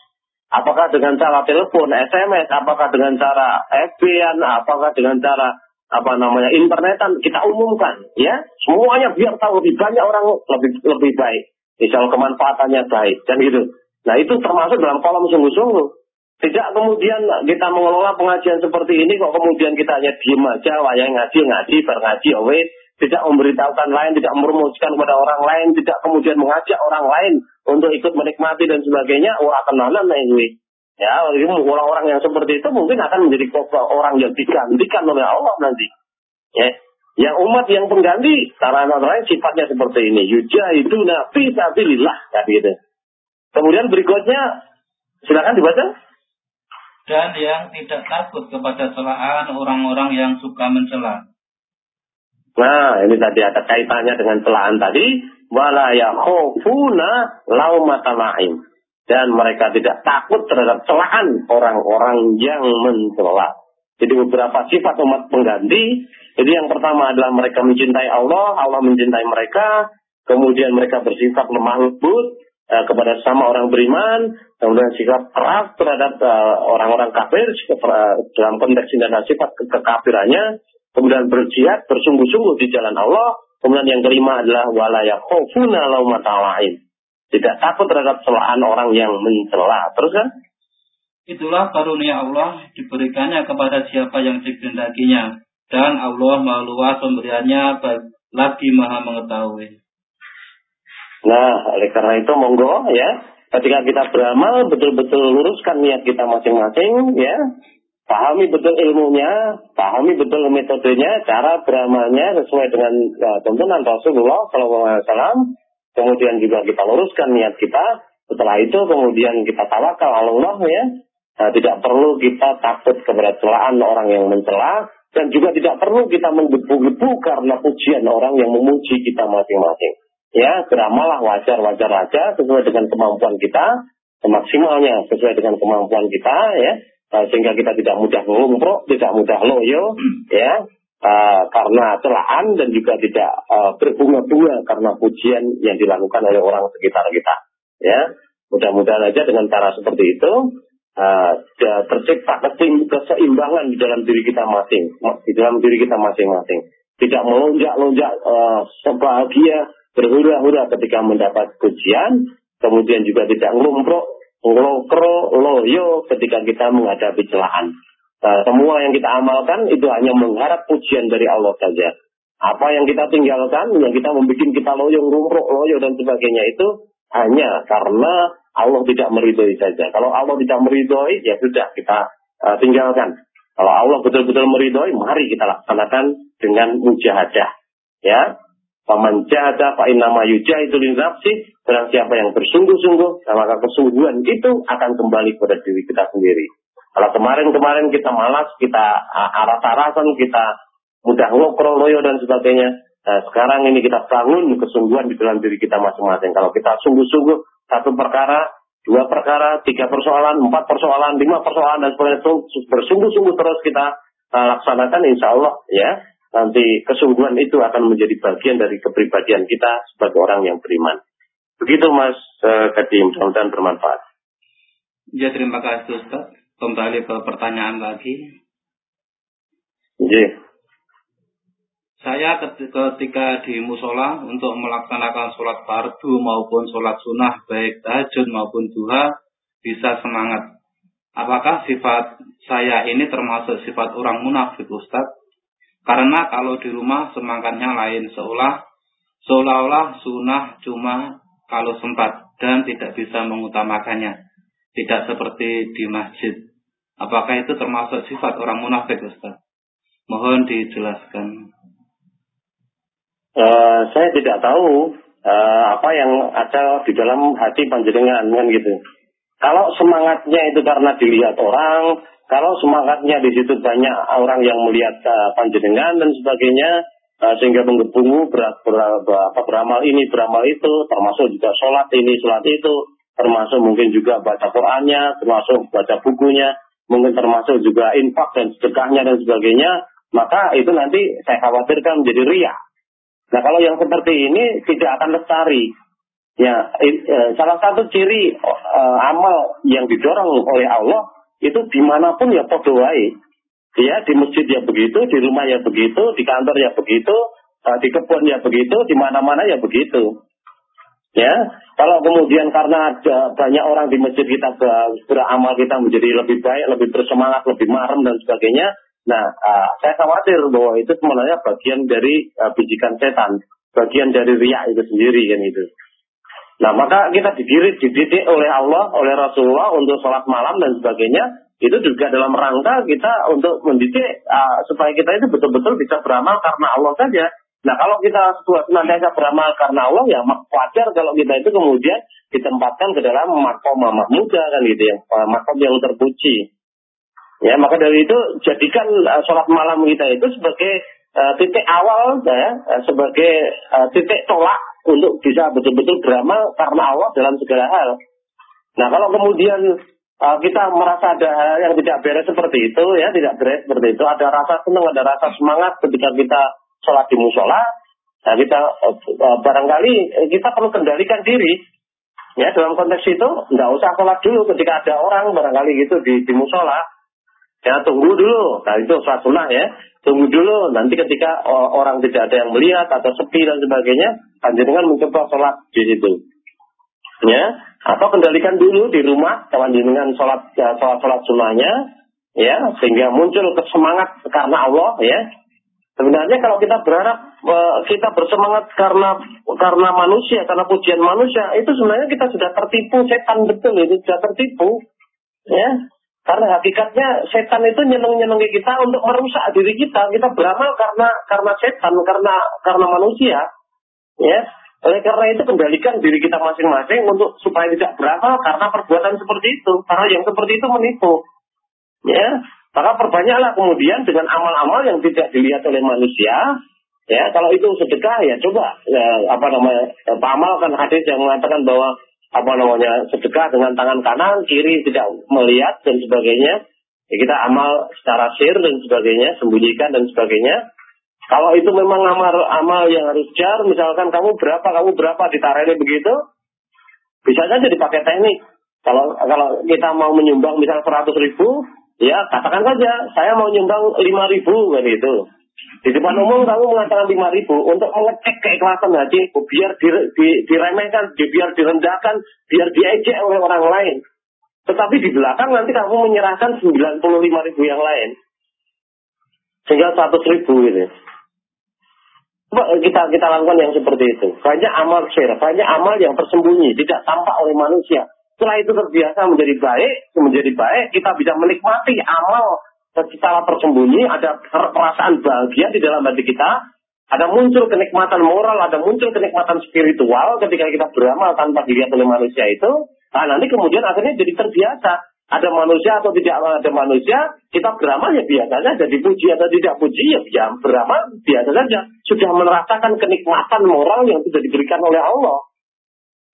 Apakah dengan cara telepon, SMS, apakah dengan cara fb apakah dengan cara apa namanya internetan kita umumkan ya. Semuanya biar tahu lebih banyak orang lebih lebih baik. Misal kemanfaatannya baik dan gitu. Nah itu termasuk dalam kolom sungguh-sungguh. Tidak kemudian kita mengelola pengajian seperti ini kok kemudian kita hanya diem aja, wayang ngaji, ngaji, berngaji, owe, tidak memberitahukan lain, tidak merumuskan kepada orang lain, tidak kemudian mengajak orang lain untuk ikut menikmati dan sebagainya, orang kenalan ini. Ya, orang-orang yang seperti itu mungkin akan menjadi orang yang digantikan oleh Allah nanti. Ya, yang umat yang pengganti, sarana lain sifatnya seperti ini. itu nabi sabilillah, kan gitu. Kemudian berikutnya, silakan dibaca dan yang tidak takut kepada celaan orang-orang yang suka mencela. Nah, ini tadi ada kaitannya dengan celaan tadi. Wala yakhufuna laumata la'im. Dan mereka tidak takut terhadap celaan orang-orang yang mencela. Jadi beberapa sifat umat pengganti. Jadi yang pertama adalah mereka mencintai Allah, Allah mencintai mereka. Kemudian mereka bersifat lemah lembut, uh, kepada sama orang beriman, kemudian sikap keras terhadap uh, orang-orang kafir sikap, uh, dalam konteks dan sifat ke kekafirannya, kemudian berjihad bersungguh-sungguh di jalan Allah, kemudian yang kelima adalah walaya khofuna laumatalain. Tidak takut terhadap celaan orang yang mencela. Terus kan? Itulah karunia Allah diberikannya kepada siapa yang dikehendakinya. Dan Allah meluas pemberiannya lagi maha mengetahui. Nah, oleh karena itu monggo ya, ketika kita beramal betul-betul luruskan niat kita masing-masing ya. Pahami betul ilmunya, pahami betul metodenya, cara beramalnya sesuai dengan ya, tuntunan Rasulullah SAW. Kemudian juga kita luruskan niat kita. Setelah itu kemudian kita tawakal Allah ya. Nah, tidak perlu kita takut kepada celaan orang yang mencela dan juga tidak perlu kita menggebu-gebu karena pujian orang yang memuji kita masing-masing. Ya, beramalah wajar-wajar aja sesuai dengan kemampuan kita, semaksimalnya sesuai dengan kemampuan kita ya, sehingga kita tidak mudah ngumprok, tidak mudah loyo, [clears throat] ya, uh, karena celaan dan juga tidak uh, berbunga-bunga karena pujian yang dilakukan oleh orang sekitar kita. Ya, mudah-mudahan aja dengan cara seperti itu uh, tercipta keseimbangan di dalam diri kita masing, di dalam diri kita masing-masing. Tidak melonjak-lonjak uh, sebahagia, berhura-hura ketika mendapat pujian, kemudian juga tidak ngelumprok, ngelokro, loyo ketika kita menghadapi celaan. Uh, semua yang kita amalkan itu hanya mengharap pujian dari Allah saja. Apa yang kita tinggalkan, yang kita membuat kita loyo, ngelumprok, loyo dan sebagainya itu hanya karena Allah tidak meridhoi saja. Kalau Allah tidak meridhoi, ya sudah kita uh, tinggalkan. Kalau Allah betul-betul meridhoi, mari kita laksanakan dengan mujahadah. Ya, Paman jahada fa nama yujahidu itu nafsi. Siapa yang bersungguh-sungguh, maka kesungguhan itu akan kembali kepada diri kita sendiri. Kalau kemarin-kemarin kita malas, kita aras-arasan, kita mudah ngokro, loyo dan sebagainya. Nah, sekarang ini kita bangun kesungguhan di dalam diri kita masing-masing. Kalau kita sungguh-sungguh satu perkara, dua perkara, tiga persoalan, empat persoalan, lima persoalan dan sebagainya itu bersungguh-sungguh terus kita uh, laksanakan insya Allah ya nanti kesungguhan itu akan menjadi bagian dari kepribadian kita sebagai orang yang beriman. Begitu Mas uh, Kadim, mudah-mudahan bermanfaat. Ya terima kasih Ustaz. Kembali ke pertanyaan lagi. Yeah. Saya ketika di musola untuk melaksanakan sholat fardu maupun sholat sunnah baik tahajud maupun duha bisa semangat. Apakah sifat saya ini termasuk sifat orang munafik Ustaz? Karena kalau di rumah semangatnya lain seolah seolah-olah sunnah cuma kalau sempat dan tidak bisa mengutamakannya. Tidak seperti di masjid. Apakah itu termasuk sifat orang munafik Ustaz? Mohon dijelaskan. Uh, saya tidak tahu uh, apa yang ada di dalam hati panjenengan kan gitu. Kalau semangatnya itu karena dilihat orang, kalau semangatnya di situ banyak orang yang melihat uh, panjenengan dan sebagainya, uh, sehingga menggebu ber, ber, ber, beramal ini, beramal itu, termasuk juga sholat ini, sholat itu, termasuk mungkin juga baca Qurannya, termasuk baca bukunya, mungkin termasuk juga infak dan sedekahnya dan sebagainya, maka itu nanti saya khawatirkan menjadi riak Nah kalau yang seperti ini tidak akan lestari. Ya, eh, salah satu ciri eh, amal yang didorong oleh Allah itu di mana pun ya podoai. Ya, di masjid ya begitu, di rumah ya begitu, di kantor ya begitu, eh, di kebun ya begitu, di mana-mana ya begitu. Ya, kalau kemudian karena ada banyak orang di masjid kita beramal kita menjadi lebih baik, lebih bersemangat, lebih marem dan sebagainya, Nah, uh, saya khawatir bahwa itu sebenarnya bagian dari uh, bijikan setan, bagian dari riak itu sendiri kan itu. Nah, maka kita dididik, dididik oleh Allah, oleh Rasulullah untuk sholat malam dan sebagainya. Itu juga dalam rangka kita untuk mendidik uh, supaya kita itu betul-betul bisa beramal karena Allah saja. Nah, kalau kita senantiasa beramal karena Allah, ya wajar kalau kita itu kemudian ditempatkan ke dalam makom muda kan gitu ya, makom yang terpuji. Ya, maka dari itu jadikan uh, sholat malam kita itu sebagai uh, titik awal ya, uh, sebagai uh, titik tolak untuk bisa betul-betul beramal karena Allah dalam segala hal. Nah, kalau kemudian uh, kita merasa ada hal yang tidak beres seperti itu, ya tidak beres seperti itu, ada rasa senang, ada rasa semangat ketika kita sholat di musola, nah kita uh, uh, barangkali kita perlu kendalikan diri. Ya, dalam konteks itu, nggak usah sholat dulu ketika ada orang barangkali gitu di, di musola Ya tunggu dulu. Nah itu sholat sunnah ya. Tunggu dulu. Nanti ketika orang tidak ada yang melihat atau sepi dan sebagainya, panjenengan mencoba sholat di situ. Ya. Atau kendalikan dulu di rumah panjenengan sholat ya, sholat sholat sunnahnya. Ya, sehingga muncul kesemangat karena Allah ya. Sebenarnya kalau kita berharap e, kita bersemangat karena karena manusia, karena pujian manusia, itu sebenarnya kita sudah tertipu setan betul itu sudah tertipu. Ya, karena hakikatnya setan itu nyeneng-nyenengi kita untuk merusak diri kita. Kita beramal karena karena setan, karena karena manusia. Ya. Oleh karena itu kendalikan diri kita masing-masing untuk supaya tidak beramal karena perbuatan seperti itu. Karena yang seperti itu menipu. Ya. Maka perbanyaklah kemudian dengan amal-amal yang tidak dilihat oleh manusia. Ya, kalau itu sedekah ya coba ya, apa namanya Pak Amal kan hadis yang mengatakan bahwa apa namanya sedekah dengan tangan kanan, kiri tidak melihat dan sebagainya. Ya, kita amal secara sir dan sebagainya, sembunyikan dan sebagainya. Kalau itu memang amal amal yang harus jar, misalkan kamu berapa, kamu berapa ditarik begitu, bisa saja dipakai teknik. Kalau kalau kita mau menyumbang misal 100 ribu, Ya, katakan saja, saya mau nyumbang lima ribu, kan itu. Di depan umum kamu mengatakan lima ribu untuk mengecek keikhlasan hati, biar di, di, diremehkan, biar direndahkan, biar diejek oleh orang lain. Tetapi di belakang nanti kamu menyerahkan sembilan puluh lima ribu yang lain. Sehingga seratus ribu ini. Kita kita lakukan yang seperti itu. Banyak amal share, banyak amal yang tersembunyi, tidak tampak oleh manusia. Setelah itu terbiasa menjadi baik, menjadi baik, kita bisa menikmati amal secara tersembunyi, ada perasaan bahagia di dalam hati kita, ada muncul kenikmatan moral, ada muncul kenikmatan spiritual ketika kita beramal tanpa dilihat oleh manusia itu. Nah, nanti kemudian akhirnya jadi terbiasa. Ada manusia atau tidak ada manusia, kita beramal ya biasa saja. Dipuji atau tidak puji ya, ya beramal biasa saja. Sudah merasakan kenikmatan moral yang sudah diberikan oleh Allah.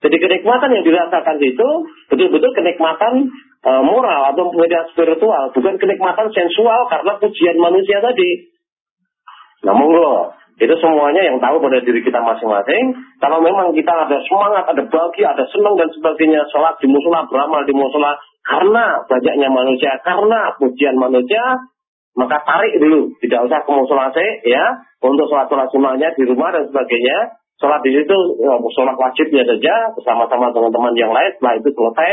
Jadi kenikmatan yang dirasakan itu betul-betul kenikmatan uh, moral atau kemudian spiritual, bukan kenikmatan sensual karena pujian manusia tadi. Nah monggo, itu semuanya yang tahu pada diri kita masing-masing. Kalau memang kita ada semangat, ada bahagia, ada senang dan sebagainya, sholat di musola, beramal di musola, karena banyaknya manusia, karena pujian manusia, maka tarik dulu, tidak usah ke musola ya, untuk sholat-sholat sunnahnya di rumah dan sebagainya. Sholat di situ, ya, sholat wajibnya saja bersama-sama teman-teman yang lain. Setelah itu selesai,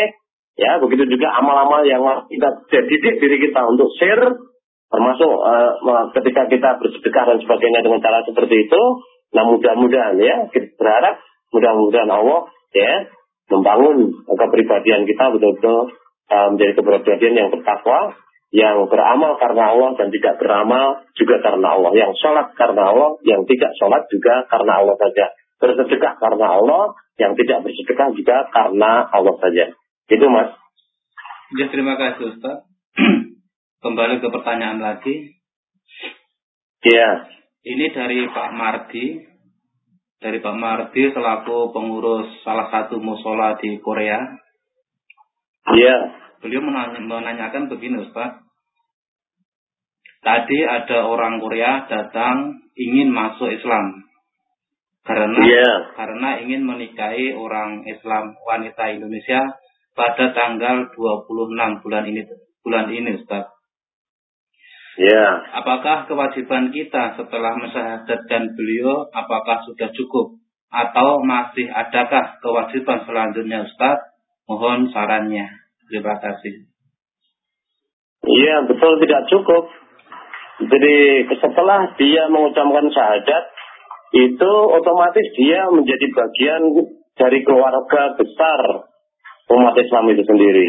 ya begitu juga amal-amal yang kita didik diri kita untuk share, termasuk uh, ketika kita bersedekah dan sebagainya dengan cara seperti itu. Nah mudah-mudahan ya, kita berharap mudah-mudahan Allah ya membangun kepribadian kita betul-betul uh, menjadi kepribadian yang bertakwa, yang beramal karena Allah dan tidak beramal juga karena Allah, yang sholat karena Allah, yang tidak sholat juga karena Allah saja bersedekah karena Allah, yang tidak bersedekah juga karena Allah saja. Itu mas. Ya terima kasih Ustaz. [clears throat] Kembali ke pertanyaan lagi. Iya. Ini dari Pak Mardi. Dari Pak Mardi selaku pengurus salah satu musola di Korea. Iya. Beliau menanya, menanyakan begini Ustaz. Tadi ada orang Korea datang ingin masuk Islam karena yeah. karena ingin menikahi orang Islam wanita Indonesia pada tanggal 26 bulan ini bulan ini Ustaz. Ya. Apakah kewajiban kita setelah mensyahadatkan beliau apakah sudah cukup atau masih adakah kewajiban selanjutnya Ustaz? Mohon sarannya. Terima kasih. Iya, betul tidak cukup. Jadi setelah dia mengucapkan syahadat, itu otomatis dia menjadi bagian dari keluarga besar umat Islam itu sendiri.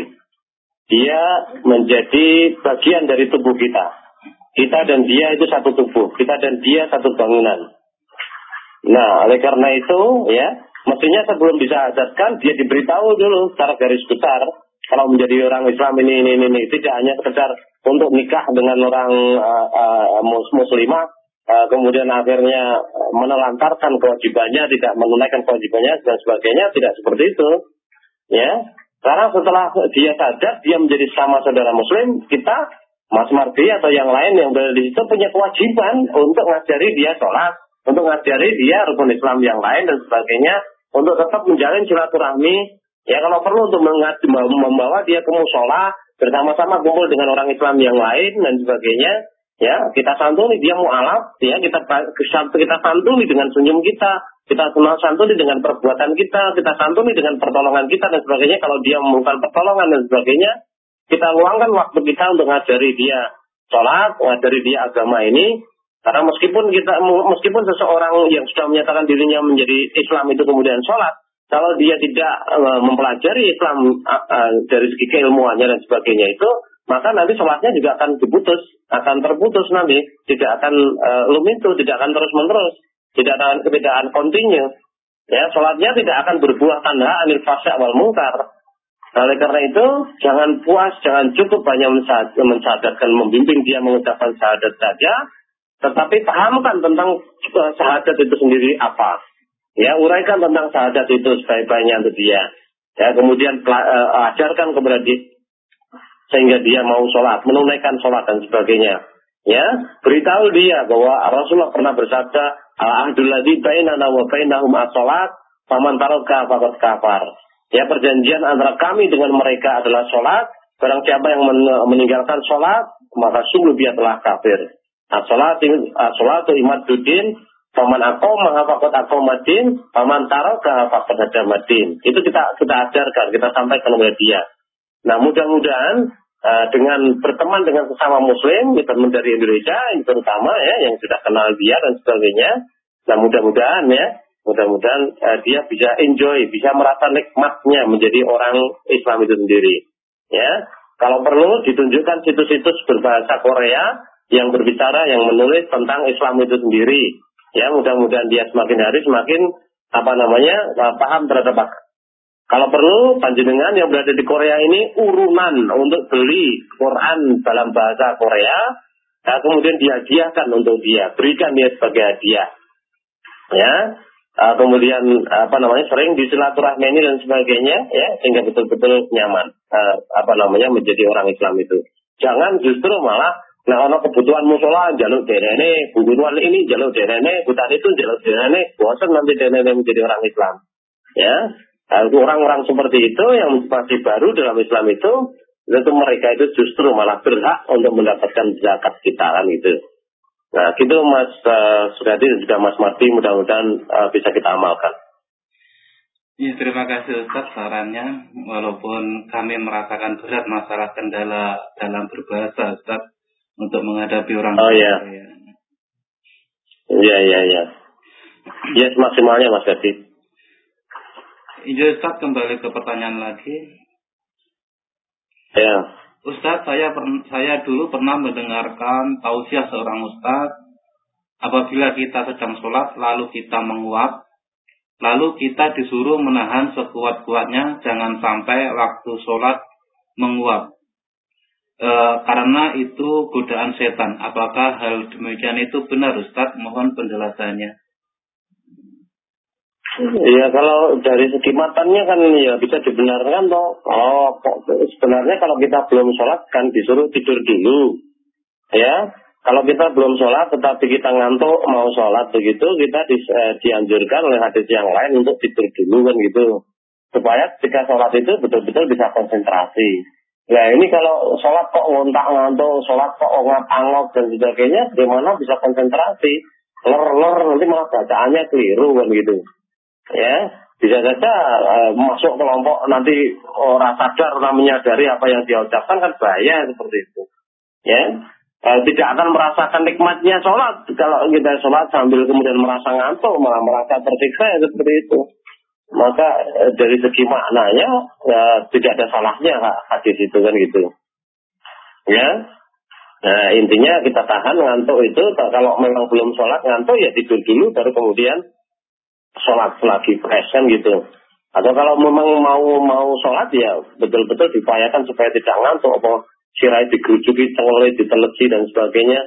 Dia menjadi bagian dari tubuh kita. Kita dan dia itu satu tubuh. Kita dan dia satu bangunan. Nah, oleh karena itu, ya, mestinya sebelum disadarkan, dia diberitahu dulu secara garis besar. Kalau menjadi orang Islam ini, ini, ini, ini. Tidak hanya sekedar untuk nikah dengan orang uh, uh, muslimah, Eh, kemudian akhirnya menelantarkan kewajibannya, tidak menunaikan kewajibannya dan sebagainya, tidak seperti itu. Ya, karena setelah dia sadar, dia menjadi sama saudara Muslim, kita Mas Mardi atau yang lain yang berada di situ punya kewajiban untuk ngajari dia sholat, untuk ngajari dia rukun Islam yang lain dan sebagainya, untuk tetap menjalin silaturahmi. Ya kalau perlu untuk membawa dia ke musola bersama-sama kumpul dengan orang Islam yang lain dan sebagainya ya kita santuni dia mualaf ya kita kita santuni dengan senyum kita kita santuni dengan perbuatan kita kita santuni dengan pertolongan kita dan sebagainya. Kalau dia memerlukan pertolongan dan sebagainya kita luangkan waktu kita untuk ngajari dia sholat ngajari dia agama ini. Karena meskipun kita meskipun seseorang yang sudah menyatakan dirinya menjadi Islam itu kemudian sholat kalau dia tidak uh, mempelajari Islam dari segi keilmuannya dan sebagainya itu maka nanti sholatnya juga akan diputus, akan terputus nanti, tidak akan uh, lumintu, tidak akan terus menerus, tidak akan tidak kontinu. Ya, sholatnya tidak akan berbuah tanda anil fasya wal mungkar. Nah, oleh karena itu, jangan puas, jangan cukup hanya mensadarkan, membimbing dia mengucapkan syahadat saja, tetapi pahamkan tentang syahadat itu sendiri apa. Ya, uraikan tentang syahadat itu sebaik-baiknya untuk dia. Ya, kemudian uh, ajarkan kepada dia sehingga dia mau sholat, menunaikan sholat dan sebagainya. Ya, beritahu dia bahwa Rasulullah pernah bersabda, "Ahdul ladzi bainana wa bainahum as-salat, faman taraka faqad kafar." Ya perjanjian antara kami dengan mereka adalah sholat. Barang siapa yang meninggalkan sholat, maka sungguh dia telah kafir. As-sholat, as-sholat imad dudin, paman akom mengapakot akomadin, paman taraka faqad madin. Itu kita kita ajarkan, kita sampaikan kepada dia. Nah mudah-mudahan dengan berteman dengan sesama muslim, teman dari Indonesia, yang terutama ya, yang sudah kenal dia dan sebagainya. Nah mudah-mudahan ya, Mudah-mudahan uh, dia bisa enjoy, bisa merasa nikmatnya menjadi orang Islam itu sendiri. Ya, kalau perlu ditunjukkan situs-situs berbahasa Korea yang berbicara, yang menulis tentang Islam itu sendiri. Ya, mudah-mudahan dia semakin hari semakin apa namanya uh, paham terhadap kalau perlu panjenengan yang berada di Korea ini urunan untuk beli Quran dalam bahasa Korea, nah, kemudian dihadiahkan untuk dia, berikan dia sebagai hadiah. Ya, uh, kemudian apa namanya sering disilaturahmi dan sebagainya ya sehingga betul-betul nyaman uh, apa namanya menjadi orang Islam itu jangan justru malah nah ono kebutuhan musola jaluk denene bukuan ini jaluk denene hutan itu jaluk denene bosan nanti denene menjadi orang Islam ya orang-orang seperti itu yang masih baru dalam Islam itu itu mereka itu justru malah berhak untuk mendapatkan zakat kita kan itu Nah, gitu Mas uh, Sugadi dan juga Mas Marti mudah-mudahan uh, bisa kita amalkan. Ya, terima kasih Ustaz sarannya. Walaupun kami merasakan berat masalah kendala dalam berbahasa Ustaz untuk menghadapi orang Oh iya. Iya, iya, iya. Ya, maksimalnya Mas Gadi. Iya Ustaz kembali ke pertanyaan lagi. Ya. Ustadz, saya saya dulu pernah mendengarkan tausiah seorang ustadz. Apabila kita sedang sholat, lalu kita menguap, lalu kita disuruh menahan sekuat-kuatnya, jangan sampai waktu sholat menguap. E, karena itu godaan setan. Apakah hal demikian itu benar Ustadz? Mohon penjelasannya. Iya kalau dari segi matanya kan ya bisa dibenarkan toh. Oh sebenarnya kalau kita belum sholat kan disuruh tidur dulu. Ya kalau kita belum sholat tetapi kita ngantuk mau sholat begitu kita di, eh, dianjurkan oleh hadis yang lain untuk tidur dulu kan gitu. Supaya ketika sholat itu betul-betul bisa konsentrasi. Nah ini kalau sholat kok ngontak ngantuk, sholat kok ngap-angok dan sebagainya, gimana bisa konsentrasi? Ler-ler nanti malah bacaannya keliru kan gitu ya bisa saja uh, masuk kelompok nanti orang sadar orang menyadari apa yang dia ucapkan kan bahaya seperti itu. Ya uh, tidak akan merasakan nikmatnya sholat. Kalau kita sholat sambil kemudian merasa ngantuk malah merasa tersiksa ya seperti itu. Maka uh, dari segi maknanya uh, tidak ada salahnya hadis itu kan gitu. Ya nah intinya kita tahan ngantuk itu kalau memang belum sholat ngantuk ya tidur dulu baru kemudian sholat lagi kan gitu. Atau kalau memang mau mau sholat ya betul-betul diupayakan supaya tidak ngantuk apa sirai digerujuki, cengoleh, diteleci dan sebagainya.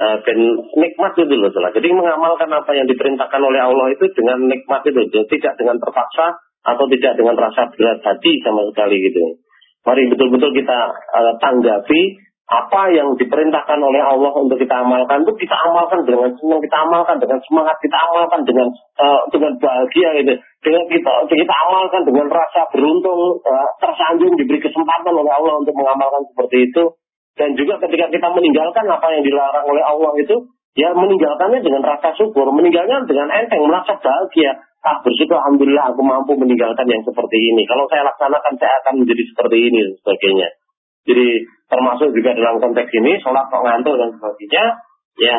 Uh, dan nikmat itu loh salah. Jadi mengamalkan apa yang diperintahkan oleh Allah itu dengan nikmat itu, tidak dengan terpaksa atau tidak dengan rasa berat hati sama sekali gitu. Mari betul-betul kita uh, tanggapi apa yang diperintahkan oleh Allah untuk kita amalkan itu kita amalkan dengan senang kita amalkan dengan semangat kita amalkan dengan uh, dengan bahagia gitu. Dengan kita kita amalkan dengan rasa beruntung uh, tersanjung diberi kesempatan oleh Allah untuk mengamalkan seperti itu. Dan juga ketika kita meninggalkan apa yang dilarang oleh Allah itu ya meninggalkannya dengan rasa syukur meninggalnya dengan enteng merasa bahagia. Ah bersyukur alhamdulillah aku mampu meninggalkan yang seperti ini. Kalau saya laksanakan saya akan menjadi seperti ini dan sebagainya jadi termasuk juga dalam konteks ini sholat kok ngantuk dan sebagainya ya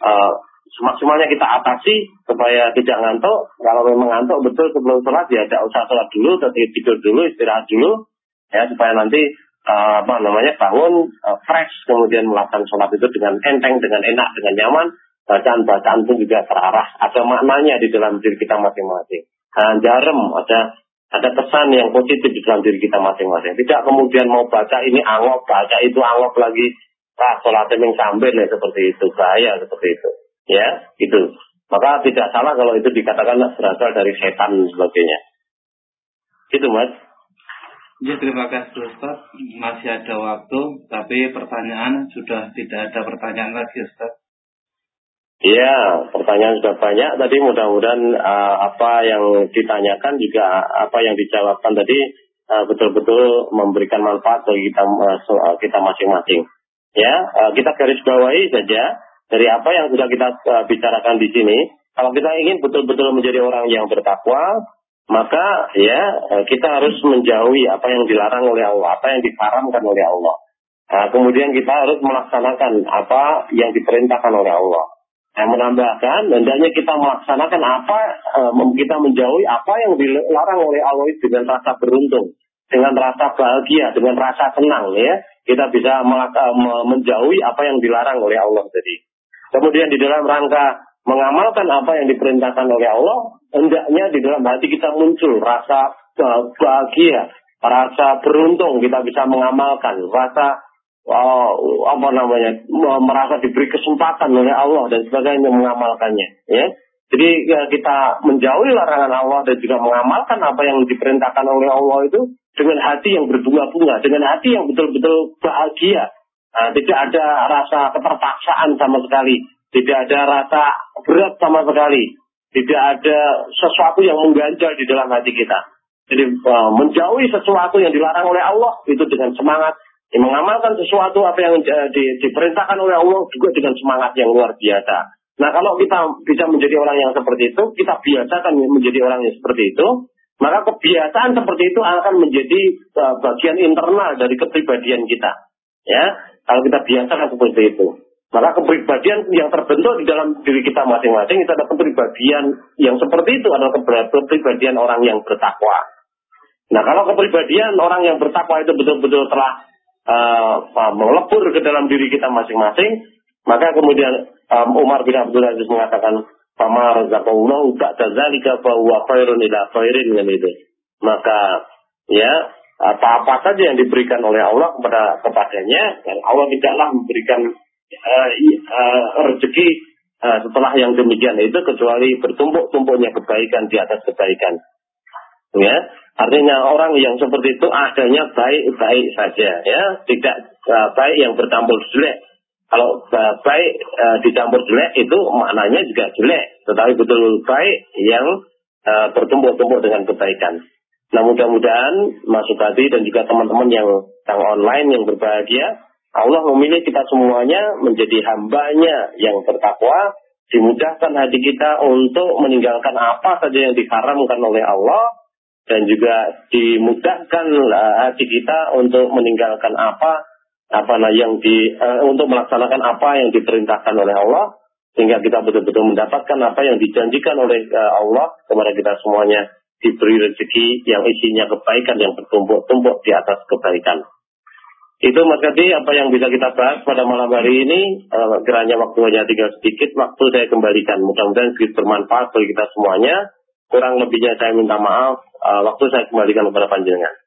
uh, semaksimalnya kita atasi supaya tidak ngantuk. Kalau memang ngantuk betul sebelum sholat ya tidak usah sholat dulu tapi tidur dulu istirahat dulu ya supaya nanti uh, apa namanya bangun uh, fresh kemudian melakukan sholat itu dengan enteng dengan enak dengan nyaman. Bacaan-bacaan pun juga terarah. Ada maknanya di dalam diri kita masing-masing. Nah, jarem ada ada kesan yang positif di dalam diri kita masing-masing. Tidak kemudian mau baca ini angop, baca itu angop lagi. Ah, sholatnya yang sambil ya seperti itu. Bahaya seperti itu. Ya, itu. Maka tidak salah kalau itu dikatakan berasal dari setan dan sebagainya. Itu mas. Ya terima kasih Ustaz. Masih ada waktu, tapi pertanyaan sudah tidak ada pertanyaan lagi Ustaz. Iya, pertanyaan sudah banyak. Tadi mudah-mudahan uh, apa yang ditanyakan juga apa yang dijawabkan tadi uh, betul-betul memberikan manfaat bagi kita uh, kita masing-masing. Ya, uh, kita garis bawahi saja dari apa yang sudah kita uh, bicarakan di sini. Kalau kita ingin betul-betul menjadi orang yang bertakwa, maka ya kita harus menjauhi apa yang dilarang oleh Allah, apa yang diharamkan oleh Allah. Nah, kemudian kita harus melaksanakan apa yang diperintahkan oleh Allah. Saya menambahkan, hendaknya kita melaksanakan apa, eh, kita menjauhi apa yang dilarang oleh Allah dengan rasa beruntung, dengan rasa bahagia, dengan rasa senang ya. Kita bisa menjauhi apa yang dilarang oleh Allah tadi. Kemudian di dalam rangka mengamalkan apa yang diperintahkan oleh Allah, hendaknya di dalam hati kita muncul rasa bahagia, rasa beruntung kita bisa mengamalkan, rasa uh, apa namanya? Merasa diberi kesempatan oleh Allah dan sebagainya mengamalkannya ya. Jadi ya, kita menjauhi larangan Allah dan juga mengamalkan apa yang diperintahkan oleh Allah itu dengan hati yang berbunga-bunga dengan hati yang betul-betul bahagia. Nah, tidak ada rasa keterpaksaan sama sekali tidak ada rasa berat sama sekali tidak ada sesuatu yang mengganjal di dalam hati kita. Jadi uh, menjauhi sesuatu yang dilarang oleh Allah itu dengan semangat mengamalkan sesuatu apa yang di, diperintahkan oleh Allah juga dengan semangat yang luar biasa. Nah kalau kita bisa menjadi orang yang seperti itu, kita biasakan menjadi orang yang seperti itu, maka kebiasaan seperti itu akan menjadi uh, bagian internal dari kepribadian kita. Ya, kalau kita biasakan seperti itu, maka kepribadian yang terbentuk di dalam diri kita masing-masing itu adalah kepribadian yang seperti itu adalah kepribadian orang yang bertakwa. Nah, kalau kepribadian orang yang bertakwa itu betul-betul telah uh, melebur ke dalam diri kita masing-masing, maka kemudian um, Umar bin Abdul Aziz mengatakan, "Fama razaqallahu ba'da dzalika fa huwa khairun ila khairin" kan itu. Maka ya apa-apa saja yang diberikan oleh Allah kepada kepadanya dan Allah tidaklah memberikan uh, uh, rezeki uh, setelah yang demikian itu kecuali bertumpuk-tumpuknya kebaikan di atas kebaikan. Ya, artinya orang yang seperti itu adanya baik-baik saja, ya, tidak uh, baik yang bercampur jelek. Kalau uh, baik uh, dicampur jelek itu maknanya juga jelek, tetapi betul baik yang uh, bertumpuk-tumpuk dengan kebaikan. Nah mudah-mudahan masuk tadi dan juga teman-teman yang yang online yang berbahagia, Allah memilih kita semuanya menjadi hambanya yang bertakwa, dimudahkan hati kita untuk meninggalkan apa saja yang diharamkan oleh Allah, dan juga dimudahkan uh, hati kita untuk meninggalkan apa apa yang di uh, untuk melaksanakan apa yang diperintahkan oleh Allah sehingga kita betul-betul mendapatkan apa yang dijanjikan oleh uh, Allah kepada kita semuanya diberi rezeki yang isinya kebaikan yang bertumpuk-tumpuk di atas kebaikan. Itu Mas Kati apa yang bisa kita bahas pada malam hari ini. Uh, geranya waktunya tinggal sedikit, waktu saya kembalikan. Mudah-mudahan sedikit bermanfaat bagi kita semuanya. Kurang lebihnya saya minta maaf. Uh, waktu saya kembalikan kepada panjenengan.